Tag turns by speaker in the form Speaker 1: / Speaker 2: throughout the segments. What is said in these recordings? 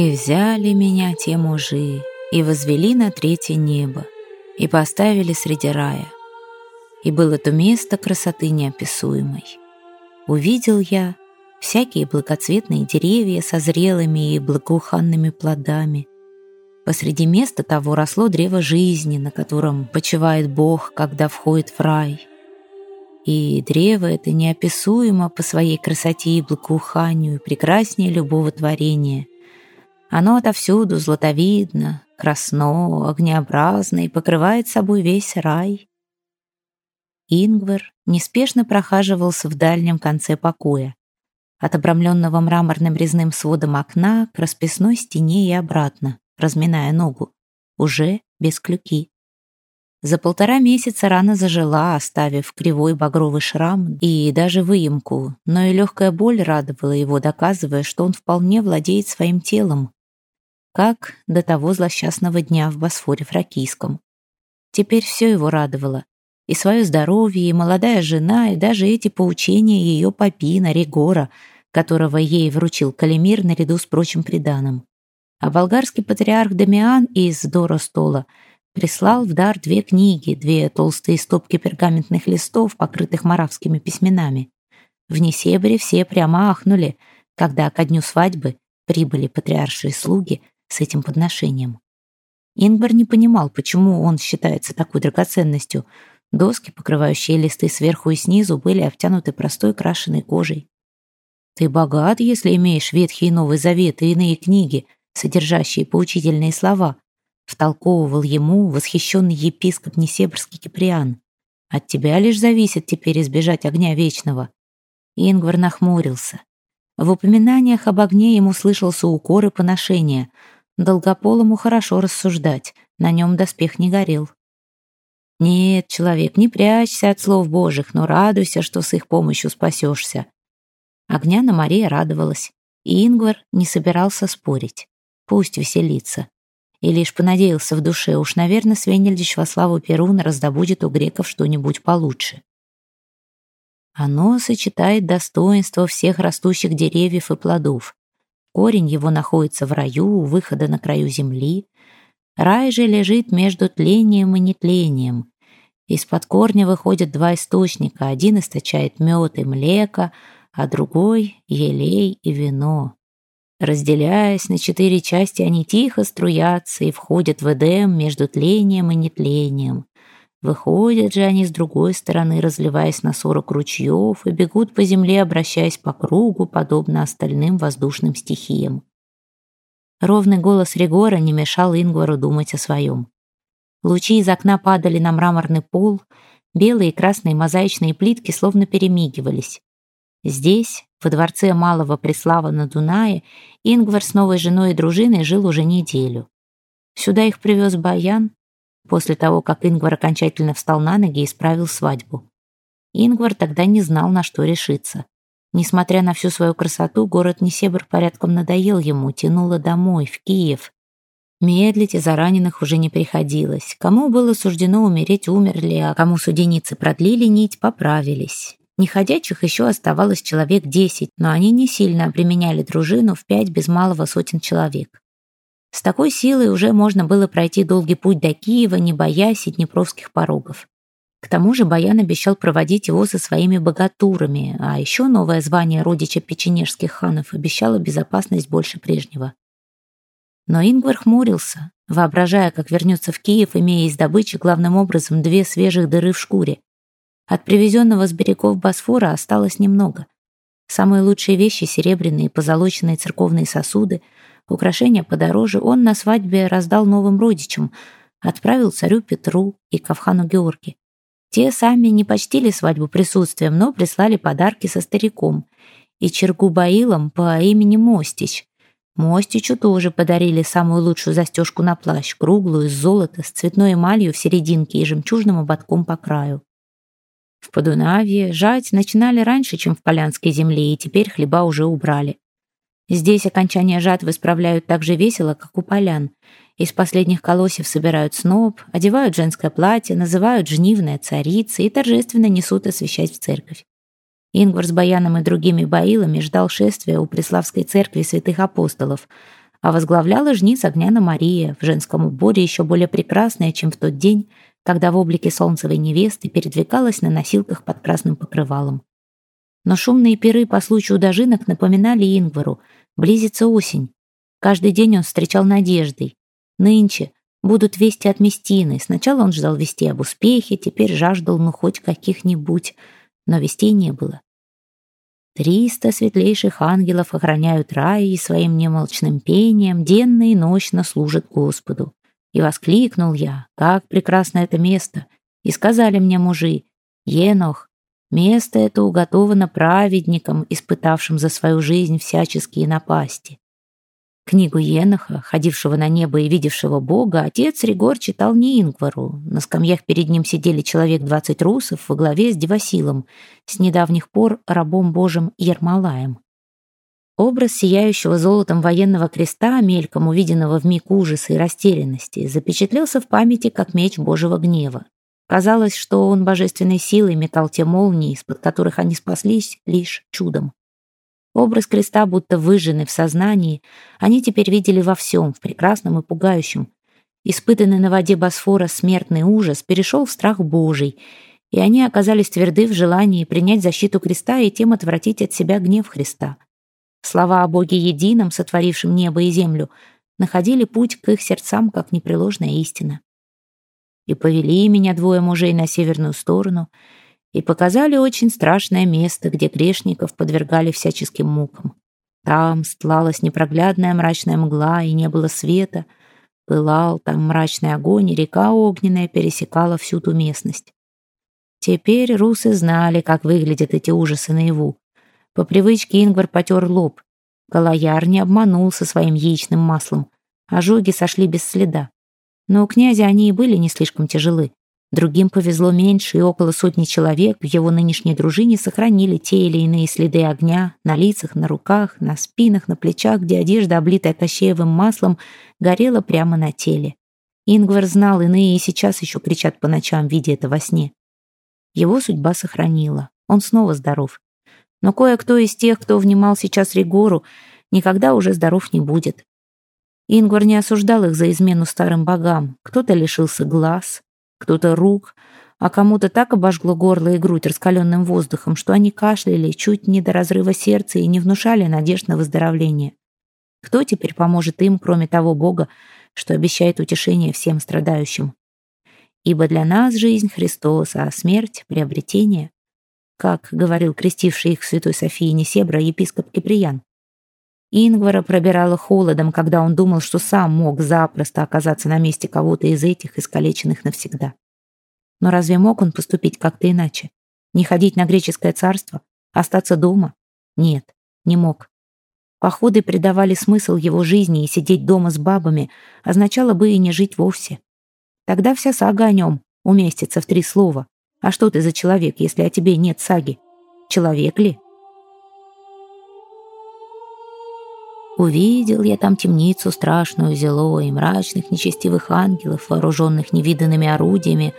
Speaker 1: И взяли меня те мужи, и возвели на третье небо, и поставили среди рая. И было то место красоты неописуемой. Увидел я всякие благоцветные деревья со зрелыми и благоуханными плодами. Посреди места того росло древо жизни, на котором почивает Бог, когда входит в рай. И древо это неописуемо по своей красоте и благоуханию, прекраснее любого творения. Оно отовсюду златовидно, красно, огнеобразно и покрывает собой весь рай. Ингвар неспешно прохаживался в дальнем конце покоя, от обрамленного мраморным резным сводом окна к расписной стене и обратно, разминая ногу, уже без клюки. За полтора месяца рана зажила, оставив кривой багровый шрам и даже выемку, но и легкая боль радовала его, доказывая, что он вполне владеет своим телом, как до того злосчастного дня в Босфоре Фракийском. Теперь все его радовало. И свое здоровье, и молодая жена, и даже эти поучения ее папина Регора, которого ей вручил Калимир наряду с прочим приданым. А болгарский патриарх Дамиан из Доростола прислал в дар две книги, две толстые стопки пергаментных листов, покрытых маравскими письменами. В Несебре все прямо ахнули, когда ко дню свадьбы прибыли патриаршие слуги с этим подношением. Ингвар не понимал, почему он считается такой драгоценностью. Доски, покрывающие листы сверху и снизу, были обтянуты простой крашеной кожей. Ты богат, если имеешь Ветхий и Новый Завет и иные книги, содержащие поучительные слова, втолковывал ему восхищенный епископ Несебрский Киприан. От тебя лишь зависит теперь избежать огня вечного. Ингвар нахмурился. В упоминаниях об огне ему слышался укор и поношение — Долгополому хорошо рассуждать, на нем доспех не горел. Нет, человек, не прячься от слов Божьих, но радуйся, что с их помощью спасешься. Огняна Мария радовалась, и Ингвар не собирался спорить. Пусть веселится. И лишь понадеялся в душе, уж, наверное, Свенельдич во славу Перуна раздобудет у греков что-нибудь получше. Оно сочетает достоинство всех растущих деревьев и плодов. Корень его находится в раю, у выхода на краю земли. Рай же лежит между тлением и нетлением. Из-под корня выходят два источника. Один источает мед и млеко, а другой — елей и вино. Разделяясь на четыре части, они тихо струятся и входят в Эдем между тлением и нетлением. Выходят же они с другой стороны, разливаясь на сорок ручьев, и бегут по земле, обращаясь по кругу, подобно остальным воздушным стихиям. Ровный голос Регора не мешал Ингвару думать о своем. Лучи из окна падали на мраморный пол, белые и красные мозаичные плитки словно перемигивались. Здесь, во дворце Малого Преслава на Дунае, Ингвар с новой женой и дружиной жил уже неделю. Сюда их привез Баян, после того, как Ингвар окончательно встал на ноги и исправил свадьбу. Ингвар тогда не знал, на что решиться. Несмотря на всю свою красоту, город Несебр порядком надоел ему, тянуло домой, в Киев. Медлить из-за раненых уже не приходилось. Кому было суждено умереть, умерли, а кому суденицы продлили нить, поправились. Неходячих еще оставалось человек десять, но они не сильно обременяли дружину в пять без малого сотен человек. С такой силой уже можно было пройти долгий путь до Киева, не боясь и днепровских порогов. К тому же Баян обещал проводить его со своими богатурами, а еще новое звание родича печенежских ханов обещало безопасность больше прежнего. Но Ингвар хмурился, воображая, как вернется в Киев, имея из добычи главным образом две свежих дыры в шкуре. От привезенного с берегов Босфора осталось немного. Самые лучшие вещи — серебряные позолоченные церковные сосуды — Украшения подороже он на свадьбе раздал новым родичам, отправил царю Петру и Кавхану Георги. Те сами не почтили свадьбу присутствием, но прислали подарки со стариком и Чергубаилом по имени Мостич. Мостичу тоже подарили самую лучшую застежку на плащ, круглую, из золота, с цветной эмалью в серединке и жемчужным ободком по краю. В Подунавье жать начинали раньше, чем в Полянской земле, и теперь хлеба уже убрали. Здесь окончание жатвы справляют так же весело, как у полян. Из последних колосьев собирают сноп, одевают женское платье, называют жнивная царица и торжественно несут освещать в церковь. Ингвар с Баяном и другими баилами ждал шествия у Преславской церкви святых апостолов, а возглавляла жниц Огняна Мария в женском уборе еще более прекрасная, чем в тот день, когда в облике солнцевой невесты передвигалась на носилках под красным покрывалом. Но шумные пиры по случаю дожинок напоминали Ингвару. Близится осень. Каждый день он встречал надеждой. Нынче будут вести от Местины. Сначала он ждал вести об успехе, теперь жаждал ну хоть каких-нибудь. Но вестей не было. Триста светлейших ангелов охраняют рай и своим немолчным пением денно и ночно служат Господу. И воскликнул я, как прекрасно это место. И сказали мне мужи, Енох, место это уготовано праведникам, испытавшим за свою жизнь всяческие напасти. Книгу Еноха, ходившего на небо и видевшего Бога, отец Ригор читал не Ингвару. На скамьях перед ним сидели человек двадцать русов во главе с Девасилом, с недавних пор рабом Божьим Ермолаем. Образ сияющего золотом военного креста, мельком увиденного в миг ужаса и растерянности, запечатлелся в памяти как меч Божьего гнева. Казалось, что он божественной силой метал те молнии, из-под которых они спаслись лишь чудом. Образ креста будто выжженный в сознании, они теперь видели во всем, в прекрасном и пугающем. Испытанный на воде Босфора смертный ужас перешел в страх Божий, и они оказались тверды в желании принять защиту креста и тем отвратить от себя гнев Христа. Слова о Боге едином, сотворившем небо и землю, находили путь к их сердцам, как непреложная истина. И повели меня двое мужей на северную сторону — и показали очень страшное место, где грешников подвергали всяческим мукам. Там стлалась непроглядная мрачная мгла, и не было света. Пылал там мрачный огонь, и река огненная пересекала всю ту местность. Теперь русы знали, как выглядят эти ужасы наяву. По привычке Ингвар потер лоб. Галаяр не обманулся своим яичным маслом. Ожоги сошли без следа. Но у князя они и были не слишком тяжелы. Другим повезло меньше, и около сотни человек в его нынешней дружине сохранили те или иные следы огня на лицах, на руках, на спинах, на плечах, где одежда, облитая кощеевым маслом, горела прямо на теле. Ингвар знал, иные и сейчас еще кричат по ночам, видя это во сне. Его судьба сохранила. Он снова здоров. Но кое-кто из тех, кто внимал сейчас Ригору, никогда уже здоров не будет. Ингвар не осуждал их за измену старым богам. Кто-то лишился глаз, кто-то рук, а кому-то так обожгло горло и грудь раскаленным воздухом, что они кашляли чуть не до разрыва сердца и не внушали надежд на выздоровление. Кто теперь поможет им, кроме того Бога, что обещает утешение всем страдающим? Ибо для нас жизнь Христос, а смерть — приобретение, как говорил крестивший их Святой Софии Несебра епископ Киприян. Ингвара пробирало холодом, когда он думал, что сам мог запросто оказаться на месте кого-то из этих, искалеченных навсегда. Но разве мог он поступить как-то иначе? Не ходить на греческое царство? Остаться дома? Нет, не мог. Походы придавали смысл его жизни, и сидеть дома с бабами означало бы и не жить вовсе. Тогда вся сага о нем уместится в три слова. А что ты за человек, если о тебе нет саги? Человек ли? Увидел я там темницу страшную зело и мрачных нечестивых ангелов, вооруженных невиданными орудиями,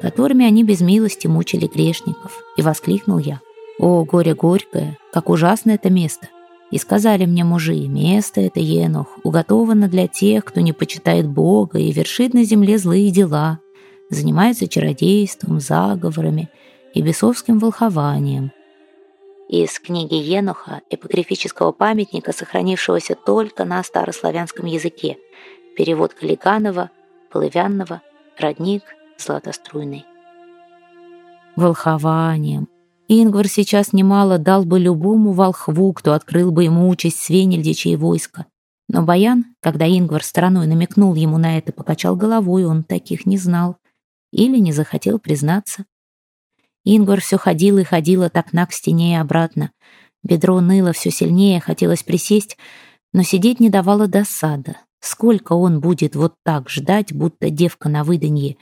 Speaker 1: которыми они без милости мучили грешников. И воскликнул я, «О, горе горькое, как ужасно это место!» И сказали мне мужи, место это Енох, уготовано для тех, кто не почитает Бога и вершит на земле злые дела, занимается чародейством, заговорами и бесовским волхованием, из книги Енуха, эпографического памятника, сохранившегося только на старославянском языке. Перевод Калиганова, Полывянного, Родник, Златоструйный. Волхованием. Ингвар сейчас немало дал бы любому волхву, кто открыл бы ему участь свенельдичей войска. Но Баян, когда Ингвар стороной намекнул ему на это, покачал головой, он таких не знал. Или не захотел признаться. Ингвар все ходил и ходил от окна к стене и обратно. Бедро ныло все сильнее, хотелось присесть, но сидеть не давало досада. Сколько он будет вот так ждать, будто девка на выданье,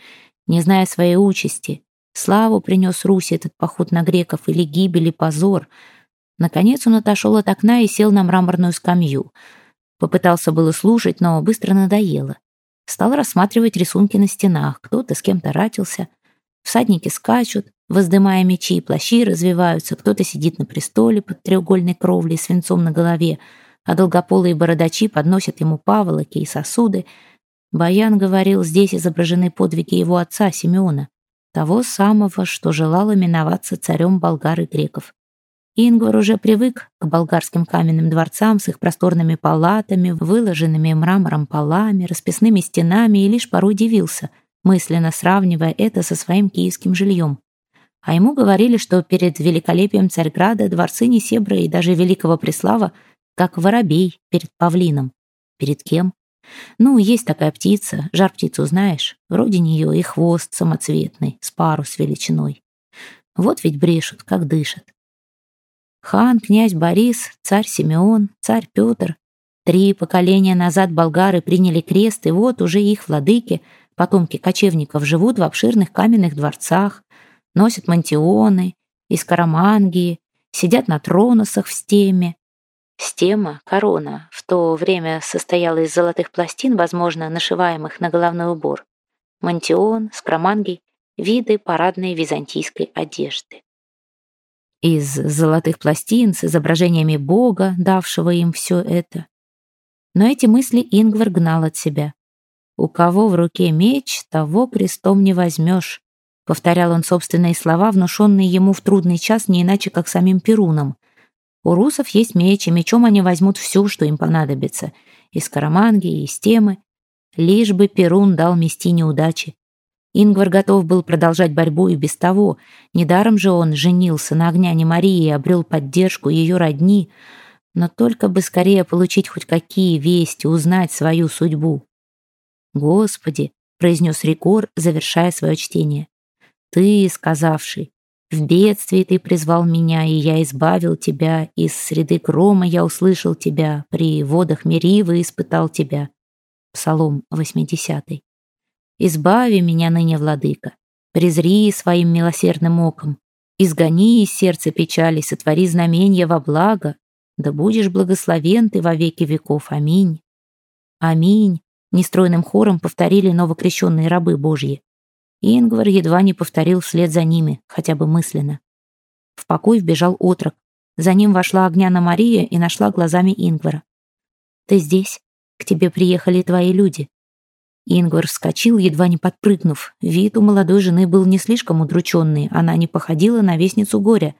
Speaker 1: не зная своей участи. Славу принес Руси этот поход на греков или гибель и позор. Наконец он отошел от окна и сел на мраморную скамью. Попытался было слушать, но быстро надоело. Стал рассматривать рисунки на стенах. Кто-то с кем-то ратился. Всадники скачут, Воздымая мечи и плащи развиваются, кто-то сидит на престоле под треугольной кровлей с венцом на голове, а долгополые бородачи подносят ему паволоки и сосуды. Баян говорил, здесь изображены подвиги его отца Симеона, того самого, что желал именоваться царем болгар и греков. Ингвар уже привык к болгарским каменным дворцам с их просторными палатами, выложенными мрамором полами, расписными стенами и лишь порой удивился, мысленно сравнивая это со своим киевским жильем. А ему говорили, что перед великолепием Царьграда дворцы Несебра и даже Великого Преслава как воробей перед павлином. Перед кем? Ну, есть такая птица, жар-птицу знаешь, вроде нее и хвост самоцветный, с парус величиной. Вот ведь брешут, как дышат. Хан, князь Борис, царь Симеон, царь Петр. Три поколения назад болгары приняли крест, и вот уже их владыки, потомки кочевников, живут в обширных каменных дворцах, носят мантионы из карамангии, сидят на троносах в стеме. Стема, корона, в то время состояла из золотых пластин, возможно, нашиваемых на головной убор. Мантион, скромангий — виды парадной византийской одежды из золотых пластин с изображениями Бога, давшего им все это. Но эти мысли Ингвар гнал от себя. «У кого в руке меч, того крестом не возьмешь», повторял он собственные слова, внушенные ему в трудный час не иначе, как самим Перуном. «У русов есть меч, и мечом они возьмут все, что им понадобится, из Караманги, из Темы, лишь бы Перун дал мести неудачи. Ингвар готов был продолжать борьбу и без того. Недаром же он женился на огняне Марии и обрел поддержку ее родни, но только бы скорее получить хоть какие вести, узнать свою судьбу. «Господи!» — произнес Рикор, завершая свое чтение. «Ты, сказавший, в бедствии ты призвал меня, и я избавил тебя, из среды грома я услышал тебя, при водах Меривы испытал тебя». Псалом 80. Избави меня ныне, владыка, презри своим милосердным оком, изгони из сердца печали, сотвори знамения во благо, да будешь благословен ты во веки веков. Аминь. Аминь. Нестройным хором повторили новокрещенные рабы Божьи. Ингвар едва не повторил вслед за ними, хотя бы мысленно. В покой вбежал отрок. За ним вошла Огняна Мария и нашла глазами Ингвара. «Ты здесь? К тебе приехали твои люди. Ингвар вскочил, едва не подпрыгнув. Вид у молодой жены был не слишком удрученный, она не походила на вестницу горя.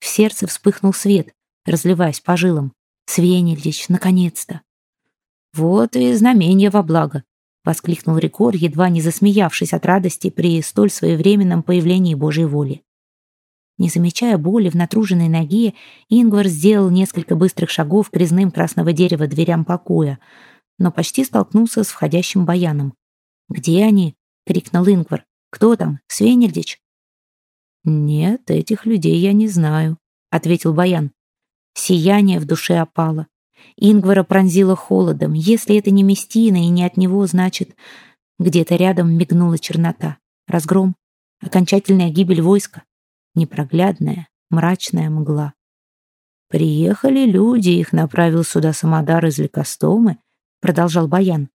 Speaker 1: В сердце вспыхнул свет, разливаясь по жилам. «Свенельдич, наконец-то!» «Вот и знамение во благо!» — воскликнул Рикор, едва не засмеявшись от радости при столь своевременном появлении Божьей воли. Не замечая боли в натруженной ноге, Ингвар сделал несколько быстрых шагов к резным красного дерева дверям покоя — но почти столкнулся с входящим баяном. «Где они?» — крикнул Ингвар. «Кто там? Свенельдич?» «Нет, этих людей я не знаю», — ответил баян. Сияние в душе опало. Ингвара пронзило холодом. Если это не Местина и не от него, значит... Где-то рядом мигнула чернота. Разгром. Окончательная гибель войска. Непроглядная, мрачная мгла. Приехали люди, их направил сюда Самодар из Лекостомы, продолжал Баян.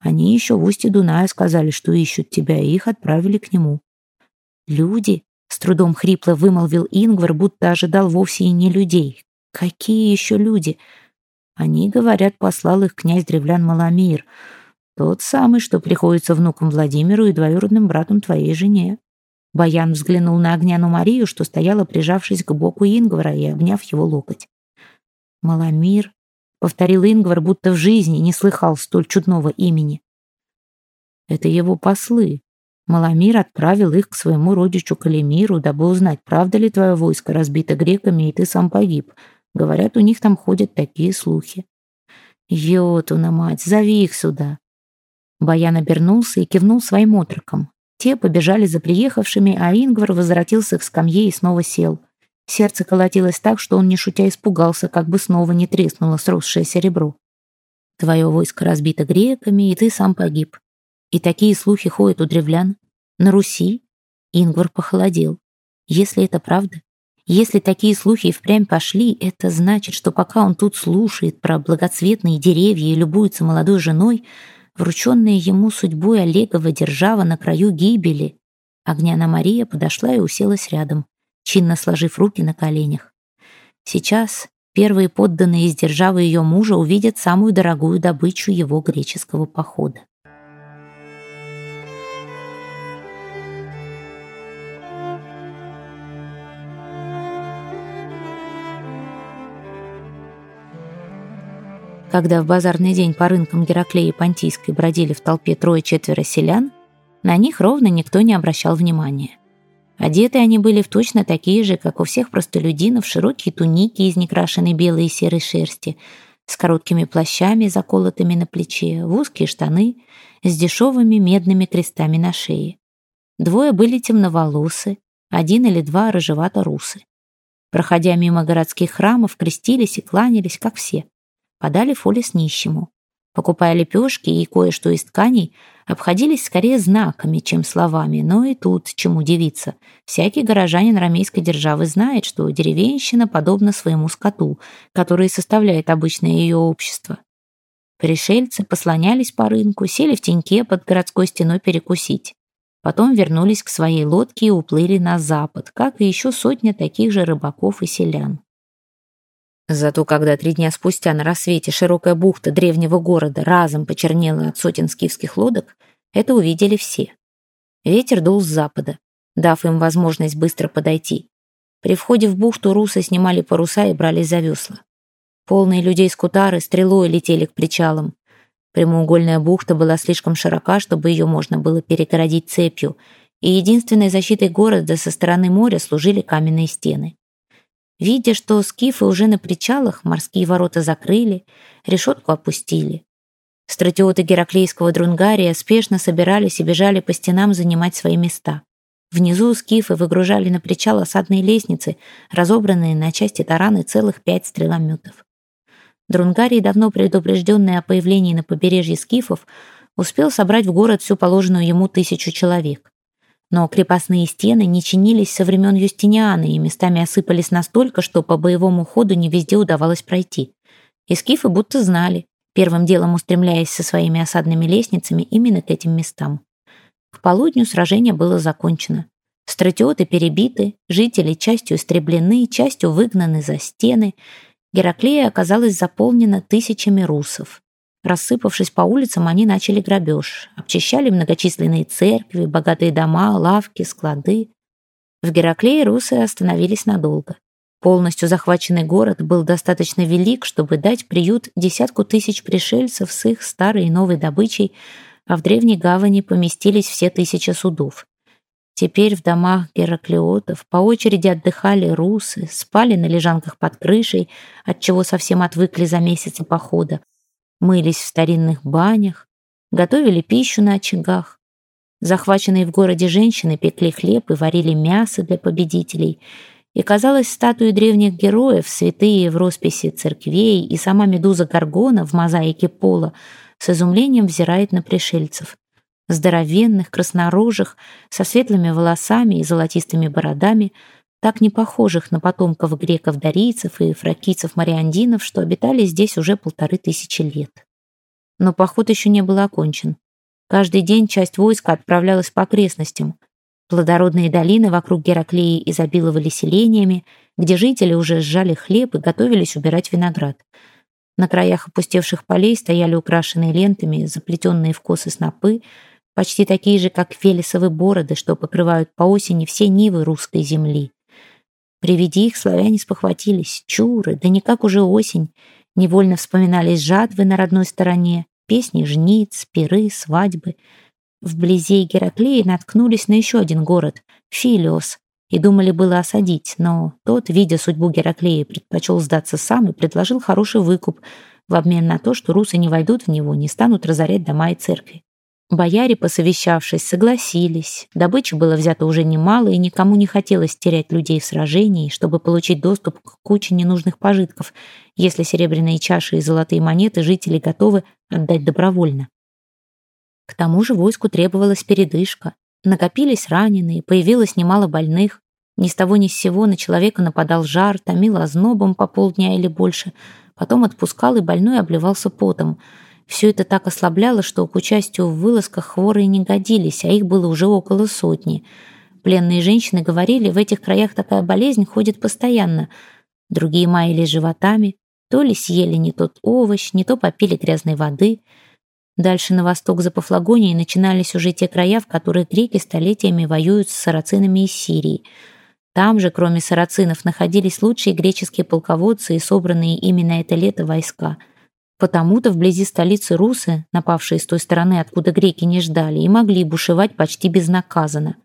Speaker 1: Они еще в устье Дуная сказали, что ищут тебя, и их отправили к нему. Люди, с трудом хрипло вымолвил Ингвар, будто ожидал вовсе и не людей. Какие еще люди? Они, говорят, послал их князь древлян Маломир, тот самый, что приходится внуком Владимиру и двоюродным братом твоей жене. Баян взглянул на Огняну Марию, что стояла, прижавшись к боку Ингвара и обняв его локоть. Маломир — повторил Ингвар, будто в жизни не слыхал столь чудного имени. «Это его послы. Маломир отправил их к своему родичу Калимиру, дабы узнать, правда ли твое войско разбито греками, и ты сам погиб. Говорят, у них там ходят такие слухи». «Йотуна, мать, зови их сюда!» Баян обернулся и кивнул своим отрокам. Те побежали за приехавшими, а Ингвар возвратился к скамье и снова сел. Сердце колотилось так, что он, не шутя, испугался, как бы снова не треснуло сросшееся ребро. Твое войско разбито греками, и ты сам погиб. И такие слухи ходят у древлян. На Руси Ингвар похолодел. Если это правда, если такие слухи впрямь пошли, это значит, что пока он тут слушает про благоцветные деревья и любуется молодой женой, врученная ему судьбой Олегова держава на краю гибели, Огняна Мария подошла и уселась рядом чинно сложив руки на коленях. Сейчас первые подданные из державы ее мужа увидят самую дорогую добычу его греческого похода. Когда в базарный день по рынкам Гераклеи Понтийской бродили в толпе трое-четверо селян, на них ровно никто не обращал внимания. Одеты они были в точно такие же, как у всех простолюдинов, широкие туники из некрашенной белой и серой шерсти, с короткими плащами, заколотыми на плече, в узкие штаны, с дешевыми медными крестами на шее. Двое были темноволосы, один или два рыжевато-русы. Проходя мимо городских храмов, крестились и кланялись, как все подали фолис нищему. Покупая лепешки и кое-что из тканей, обходились скорее знаками, чем словами, но и тут чему удивиться. Всякий горожанин ромейской державы знает, что деревенщина подобна своему скоту, который составляет обычное ее общество. Пришельцы послонялись по рынку, сели в теньке под городской стеной перекусить. Потом вернулись к своей лодке и уплыли на запад, как и еще сотня таких же рыбаков и селян. Зато когда три дня спустя на рассвете широкая бухта древнего города разом почернела от сотен скифских лодок, это увидели все. Ветер дул с запада, дав им возможность быстро подойти. При входе в бухту русы снимали паруса и брались за весла. Полные людей скутары стрелой летели к причалам. Прямоугольная бухта была слишком широка, чтобы ее можно было перегородить цепью, и единственной защитой города со стороны моря служили каменные стены. Видя, что скифы уже на причалах, морские ворота закрыли, решетку опустили. Стратиоты Гераклейского Друнгария спешно собирались и бежали по стенам занимать свои места. Внизу скифы выгружали на причал осадные лестницы, разобранные на части тараны целых пять стрелометов. Друнгарий, давно предупрежденный о появлении на побережье скифов, успел собрать в город всю положенную ему тысячу человек. Но крепостные стены не чинились со времен Юстиниана и местами осыпались настолько, что по боевому ходу не везде удавалось пройти. И скифы будто знали, первым делом устремляясь со своими осадными лестницами именно к этим местам. К полудню сражение было закончено. Стратиоты перебиты, жители частью истреблены, частью выгнаны за стены. Гераклея оказалась заполнена тысячами русов. Рассыпавшись по улицам, они начали грабеж. Обчищали многочисленные церкви, богатые дома, лавки, склады. В Гераклее русы остановились надолго. Полностью захваченный город был достаточно велик, чтобы дать приют десятку тысяч пришельцев с их старой и новой добычей, а в древней гавани поместились все тысячи судов. Теперь в домах гераклеотов по очереди отдыхали русы, спали на лежанках под крышей, от чего совсем отвыкли за месяцы похода, мылись в старинных банях, готовили пищу на очагах. Захваченные в городе женщины пекли хлеб и варили мясо для победителей. И, казалось, статуи древних героев, святые в росписи церквей и сама медуза Гаргона в мозаике пола с изумлением взирает на пришельцев. Здоровенных, краснорожих, со светлыми волосами и золотистыми бородами – так не похожих на потомков греков-дарийцев и фракийцев-мариандинов, что обитали здесь уже полторы тысячи лет. Но поход еще не был окончен. Каждый день часть войска отправлялась по окрестностям. Плодородные долины вокруг Гераклеи изобиловали селениями, где жители уже сжали хлеб и готовились убирать виноград. На краях опустевших полей стояли украшенные лентами, заплетенные в косы снопы, почти такие же, как велесовы бороды, что покрывают по осени все нивы русской земли. При виде их славяне спохватились. Чуры, да никак уже осень. Невольно вспоминались жатвы на родной стороне, песни жниц, пиры, свадьбы. Вблизи Гераклеи наткнулись на еще один город — Филиос, и думали было осадить, но тот, видя судьбу Гераклеи, предпочел сдаться сам и предложил хороший выкуп в обмен на то, что русы не войдут в него, не станут разорять дома и церкви. Бояре, посовещавшись, согласились. Добычи было взято уже немало, и никому не хотелось терять людей в сражении, чтобы получить доступ к куче ненужных пожитков, если серебряные чаши и золотые монеты жители готовы отдать добровольно. К тому же войску требовалась передышка. Накопились раненые, появилось немало больных. Ни с того ни с сего на человека нападал жар, томил ознобом по полдня или больше, потом отпускал, и больной обливался потом — все это так ослабляло, что к участию в вылазках хворые не годились, а их было уже около сотни. Пленные женщины говорили, в этих краях такая болезнь ходит постоянно. Другие маялись животами, То ли съели не тот овощ, не то попили грязной воды. Дальше на восток за Пафлагонией начинались уже те края, в которых греки столетиями воюют с сарацинами из Сирии. Там же, кроме сарацинов, находились лучшие греческие полководцы и собранные именно это лето войска. Потому-то вблизи столицы русы, напавшие с той стороны, откуда греки не ждали, и могли бушевать почти безнаказанно.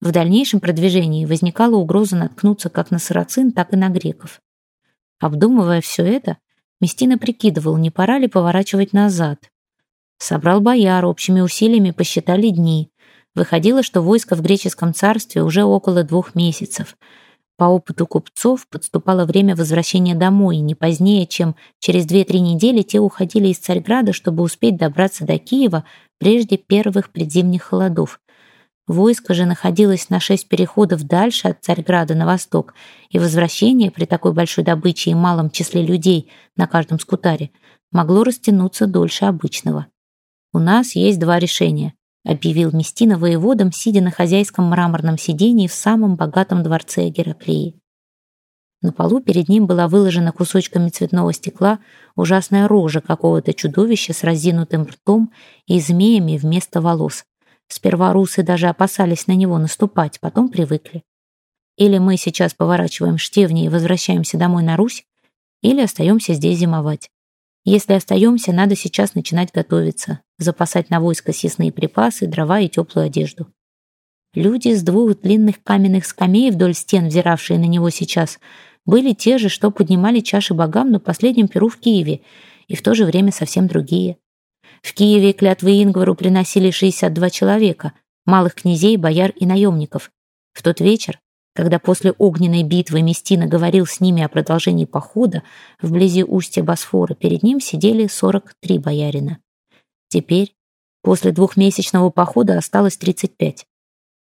Speaker 1: В дальнейшем продвижении возникала угроза наткнуться как на сарацин, так и на греков. Обдумывая все это, Местина прикидывал, не пора ли поворачивать назад. Собрал бояр, общими усилиями посчитали дни. Выходило, что войско в греческом царстве уже около двух месяцев. По опыту купцов подступало время возвращения домой, не позднее, чем через 2-3 недели те уходили из Царьграда, чтобы успеть добраться до Киева прежде первых предзимних холодов. Войско же находилось на шесть переходов дальше от Царьграда на восток, и возвращение при такой большой добыче и малом числе людей на каждом скутаре могло растянуться дольше обычного. «У нас есть два решения», — объявил Местина воеводом, сидя на хозяйском мраморном сидении в самом богатом дворце Гераклеи. На полу перед ним была выложена кусочками цветного стекла ужасная рожа какого-то чудовища с разинутым ртом и змеями вместо волос. Сперва русы даже опасались на него наступать, потом привыкли. Или мы сейчас поворачиваем штевни и возвращаемся домой на Русь, или остаемся здесь зимовать. Если остаемся, надо сейчас начинать готовиться, запасать на войско съестные припасы, дрова и теплую одежду. Люди с двух длинных каменных скамей вдоль стен, взиравшие на него сейчас, были те же, что поднимали чаши богам на последнем перу в Киеве, и в то же время совсем другие. В Киеве клятвы Ингвару приносили 62 человека, малых князей, бояр и наемников. В тот вечер, когда после огненной битвы Местина говорил с ними о продолжении похода, вблизи устья Босфора перед ним сидели 43 боярина. Теперь, после двухмесячного похода, осталось 35.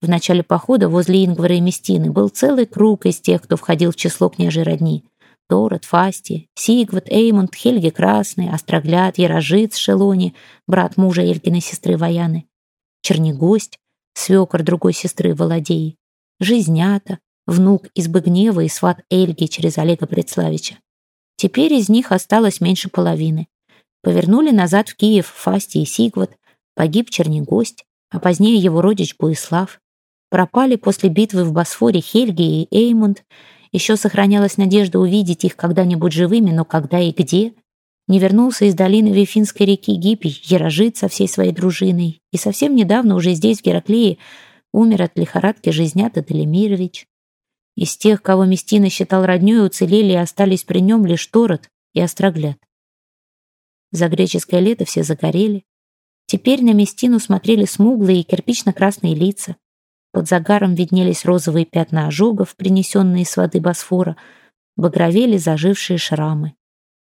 Speaker 1: В начале похода возле Ингвара и Местины был целый круг из тех, кто входил в число княжей родни. Торет, Фасти, Сигвард, Эймунд, Хельги Красный, Острогляд, Ярожиц, Шелони, брат мужа Эльгиной сестры Ваяны, Чернегость, свекор другой сестры Володеи, Жизнята, внук избы гнева и сват Эльги через Олега Предславича. Теперь из них осталось меньше половины. Повернули назад в Киев Фасти и Сигвард, погиб Чернегость, а позднее его родич Буислав. Пропали после битвы в Босфоре Хельги и Эймунд, еще сохранялась надежда увидеть их когда-нибудь живыми, но когда и где? Не вернулся из долины Вифинской реки Гипий, Ярожит со всей своей дружиной. И совсем недавно уже здесь, в Гераклее, умер от лихорадки Жизнята Делимирович. Из тех, кого Местина считал роднёй, уцелели и остались при нем лишь Торот и Острогляд. За греческое лето все загорели. Теперь на Местину смотрели смуглые и кирпично-красные лица. Под загаром виднелись розовые пятна ожогов, принесенные с воды Босфора, багровели зажившие шрамы.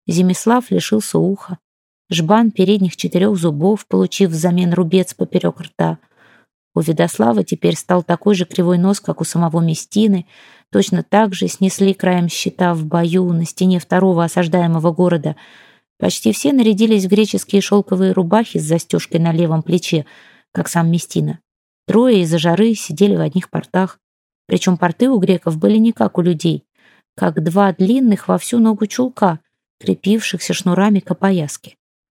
Speaker 1: Зимислав лишился уха. Жбан передних четырех зубов, получив взамен рубец поперек рта. У Ведослава теперь стал такой же кривой нос, как у самого Местины. Точно так же снесли краем щита в бою на стене второго осаждаемого города. Почти все нарядились в греческие шелковые рубахи с застежкой на левом плече, как сам Местина. Трое из-за жары сидели в одних портах. Причем порты у греков были не как у людей, как два длинных во всю ногу чулка, крепившихся шнурами к опояске.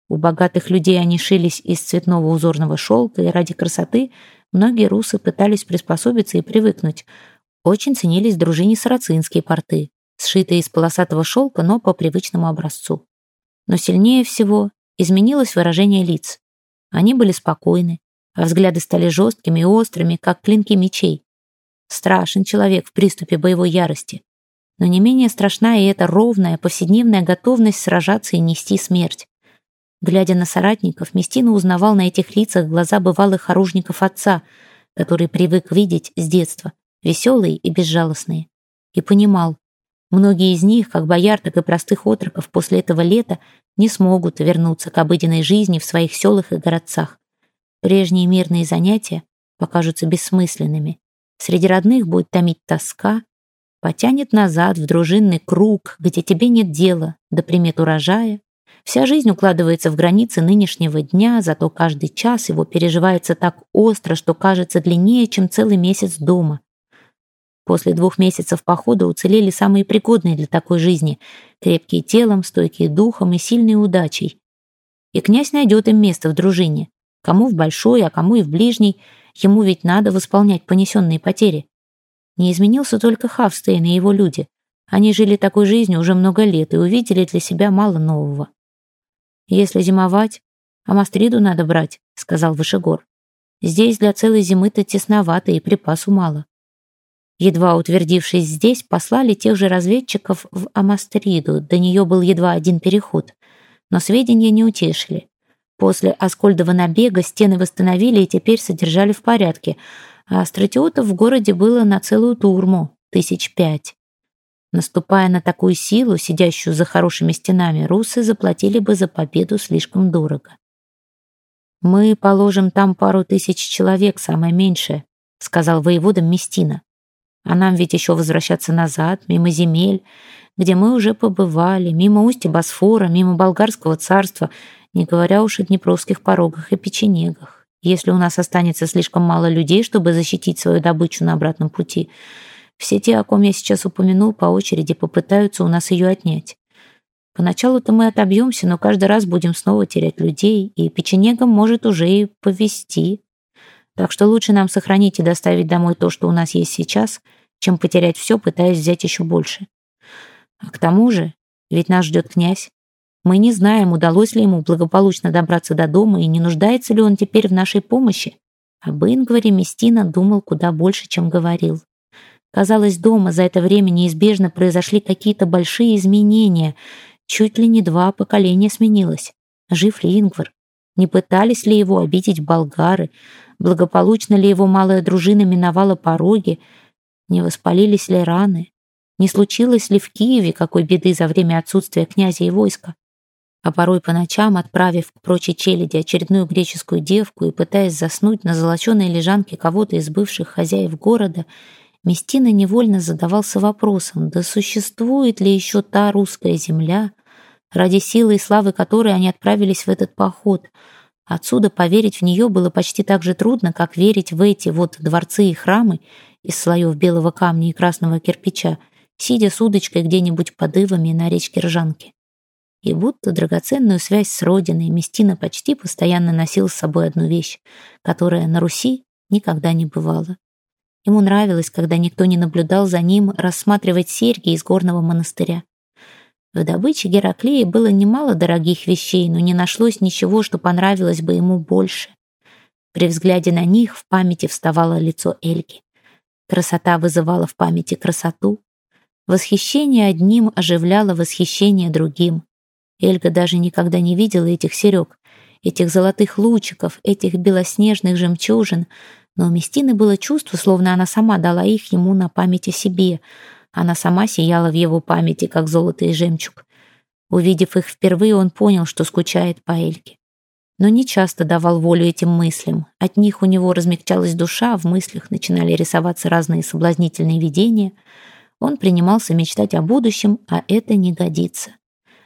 Speaker 1: У богатых людей они шились из цветного узорного шелка, и ради красоты многие русы пытались приспособиться и привыкнуть. Очень ценились дружине сарацинские порты, сшитые из полосатого шелка, но по привычному образцу. Но сильнее всего изменилось выражение лиц. Они были спокойны, а взгляды стали жесткими и острыми, как клинки мечей. Страшен человек в приступе боевой ярости. Но не менее страшна и эта ровная, повседневная готовность сражаться и нести смерть. Глядя на соратников, Местина узнавал на этих лицах глаза бывалых оружников отца, который привык видеть с детства, веселые и безжалостные. И понимал, многие из них, как бояр, так и простых отроков, после этого лета не смогут вернуться к обыденной жизни в своих селах и городцах. Прежние мирные занятия покажутся бессмысленными. Среди родных будет томить тоска, потянет назад в дружинный круг, где тебе нет дела до примет урожая. Вся жизнь укладывается в границы нынешнего дня, зато каждый час его переживается так остро, что кажется длиннее, чем целый месяц дома. После двух месяцев похода уцелели самые пригодные для такой жизни, крепкие телом, стойкие духом и сильные удачей. И князь найдет им место в дружине. Кому в большой, а кому и в ближней. Ему ведь надо восполнять понесенные потери. Не изменился только Хавстейн и его люди. Они жили такой жизнью уже много лет и увидели для себя мало нового. «Если зимовать, Амастриду надо брать», — сказал Вышегор. «Здесь для целой зимы-то тесновато и припасу мало». Едва утвердившись здесь, послали тех же разведчиков в Амастриду, до нее был едва один переход. Но сведения не утешили. После Аскольдова набега стены восстановили и теперь содержали в порядке, а стратиотов в городе было на целую турму, тысяч пять. Наступая на такую силу, сидящую за хорошими стенами, русы заплатили бы за победу слишком дорого. «Мы положим там пару тысяч человек, самое меньшее», — сказал воевода Местина. А нам ведь еще возвращаться назад, мимо земель, где мы уже побывали, мимо устья Босфора, мимо болгарского царства, не говоря уж о днепровских порогах и печенегах. Если у нас останется слишком мало людей, чтобы защитить свою добычу на обратном пути, все те, о ком я сейчас упомянул, по очереди попытаются у нас ее отнять. Поначалу-то мы отобьемся, но каждый раз будем снова терять людей, и печенегам может уже и повести. Так что лучше нам сохранить и доставить домой то, что у нас есть сейчас, чем потерять все, пытаясь взять еще больше. А к тому же, ведь нас ждет князь. Мы не знаем, удалось ли ему благополучно добраться до дома и не нуждается ли он теперь в нашей помощи. Об Ингваре Местина думал куда больше, чем говорил. Казалось, дома за это время неизбежно произошли какие-то большие изменения. Чуть ли не два поколения сменилось. Жив ли Ингвар? Не пытались ли его обидеть болгары? Благополучно ли его малая дружина миновала пороги? Не воспалились ли раны? Не случилось ли в Киеве какой беды за время отсутствия князя и войска? А порой по ночам, отправив к прочей челяди очередную греческую девку и пытаясь заснуть на золоченой лежанке кого-то из бывших хозяев города, Местина невольно задавался вопросом, да существует ли еще та русская земля, ради силы и славы которой они отправились в этот поход — Отсюда поверить в нее было почти так же трудно, как верить в эти вот дворцы и храмы из слоев белого камня и красного кирпича, сидя с удочкой где-нибудь под ивами на речке Ржанки. И будто драгоценную связь с родиной Местина почти постоянно носил с собой одну вещь, которая на Руси никогда не бывала. Ему нравилось, когда никто не наблюдал за ним, рассматривать серьги из горного монастыря. В добыче Гераклея было немало дорогих вещей, но не нашлось ничего, что понравилось бы ему больше. При взгляде на них в памяти вставало лицо Эльги. Красота вызывала в памяти красоту. Восхищение одним оживляло восхищение другим. Эльга даже никогда не видела этих серег, этих золотых лучиков, этих белоснежных жемчужин, но у Местины было чувство, словно она сама дала их ему на память о себе — она сама сияла в его памяти, как золото и жемчуг. Увидев их впервые, он понял, что скучает по Эльке. Но не часто давал волю этим мыслям. От них у него размягчалась душа, в мыслях начинали рисоваться разные соблазнительные видения. Он принимался мечтать о будущем, а это не годится.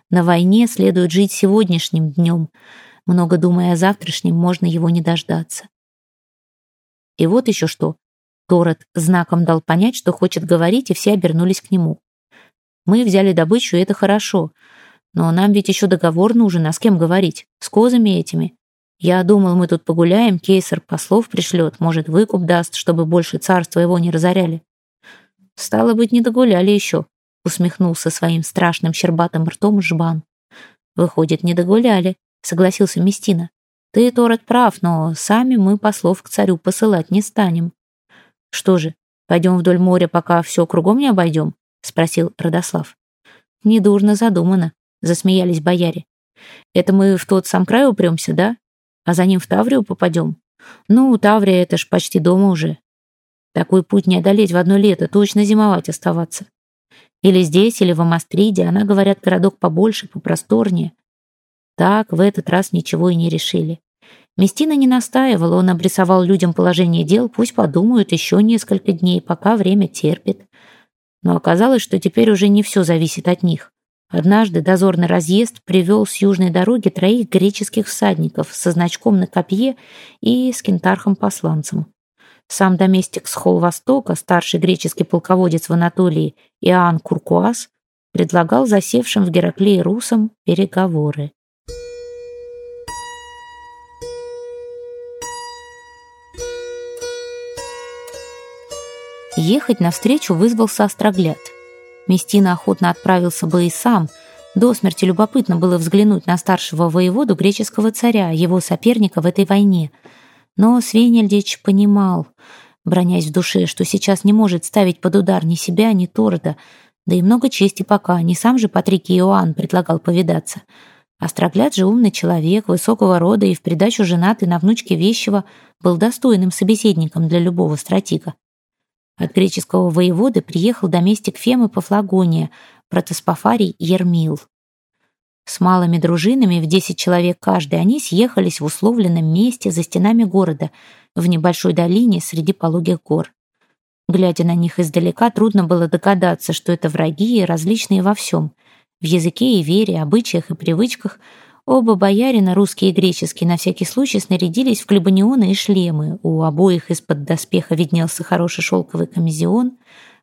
Speaker 1: На войне следует жить сегодняшним днем. Много думая о завтрашнем, можно его не дождаться. И вот еще что. Торет знаком дал понять, что хочет говорить, и все обернулись к нему. «Мы взяли добычу, и это хорошо. Но нам ведь еще договор нужен, а с кем говорить? С козами этими? Я думал, мы тут погуляем, кейсер послов пришлет, может, выкуп даст, чтобы больше царства его не разоряли». «Стало быть, не догуляли еще», — усмехнулся своим страшным щербатым ртом Жбан. «Выходит, не догуляли», — согласился Местина. «Ты, Торет, прав, но сами мы послов к царю посылать не станем. «Что же, пойдем вдоль моря, пока все кругом не обойдем?» — спросил Родослав. «Недурно задумано», — засмеялись бояре. «Это мы в тот сам край упремся, да? А за ним в Таврию попадем? Ну, Таврия — это ж почти дома уже. Такой путь не одолеть в одно лето, точно зимовать оставаться. Или здесь, или в Амастриде, она, говорят, городок побольше, попросторнее. Так в этот раз ничего и не решили. Местина не настаивал, он обрисовал людям положение дел, пусть подумают еще несколько дней, пока время терпит. Но оказалось, что теперь уже не все зависит от них. Однажды дозорный разъезд привел с южной дороги троих греческих всадников со значком на копье и с кентархом-посланцем. Сам доместик с Холл-Востока, старший греческий полководец в Анатолии Иоанн Куркуас, предлагал засевшим в Гераклее русам переговоры. Ехать навстречу вызвался Острогляд. Местина охотно отправился бы и сам. До смерти любопытно было взглянуть на старшего воеводу греческого царя, его соперника в этой войне. Но Свенельдич понимал, бронясь в душе, что сейчас не может ставить под удар ни себя, ни Торда, да и много чести пока, не сам же Патрик Иоанн предлагал повидаться. Острогляд же умный человек, высокого рода и в придачу женатый на внучке Вещего был достойным собеседником для любого стратега. От греческого воеводы приехал доместик Фемы Пафлагония, протоспофарий Ермил. С малыми дружинами в десять человек каждый они съехались в условленном месте за стенами города, в небольшой долине среди пологих гор. Глядя на них издалека, трудно было догадаться, что это враги и различные во всем. В языке и вере, обычаях и привычках – Оба боярина, русский и греческий, на всякий случай снарядились в клебанионы и шлемы. У обоих из-под доспеха виднелся хороший шелковый камезион,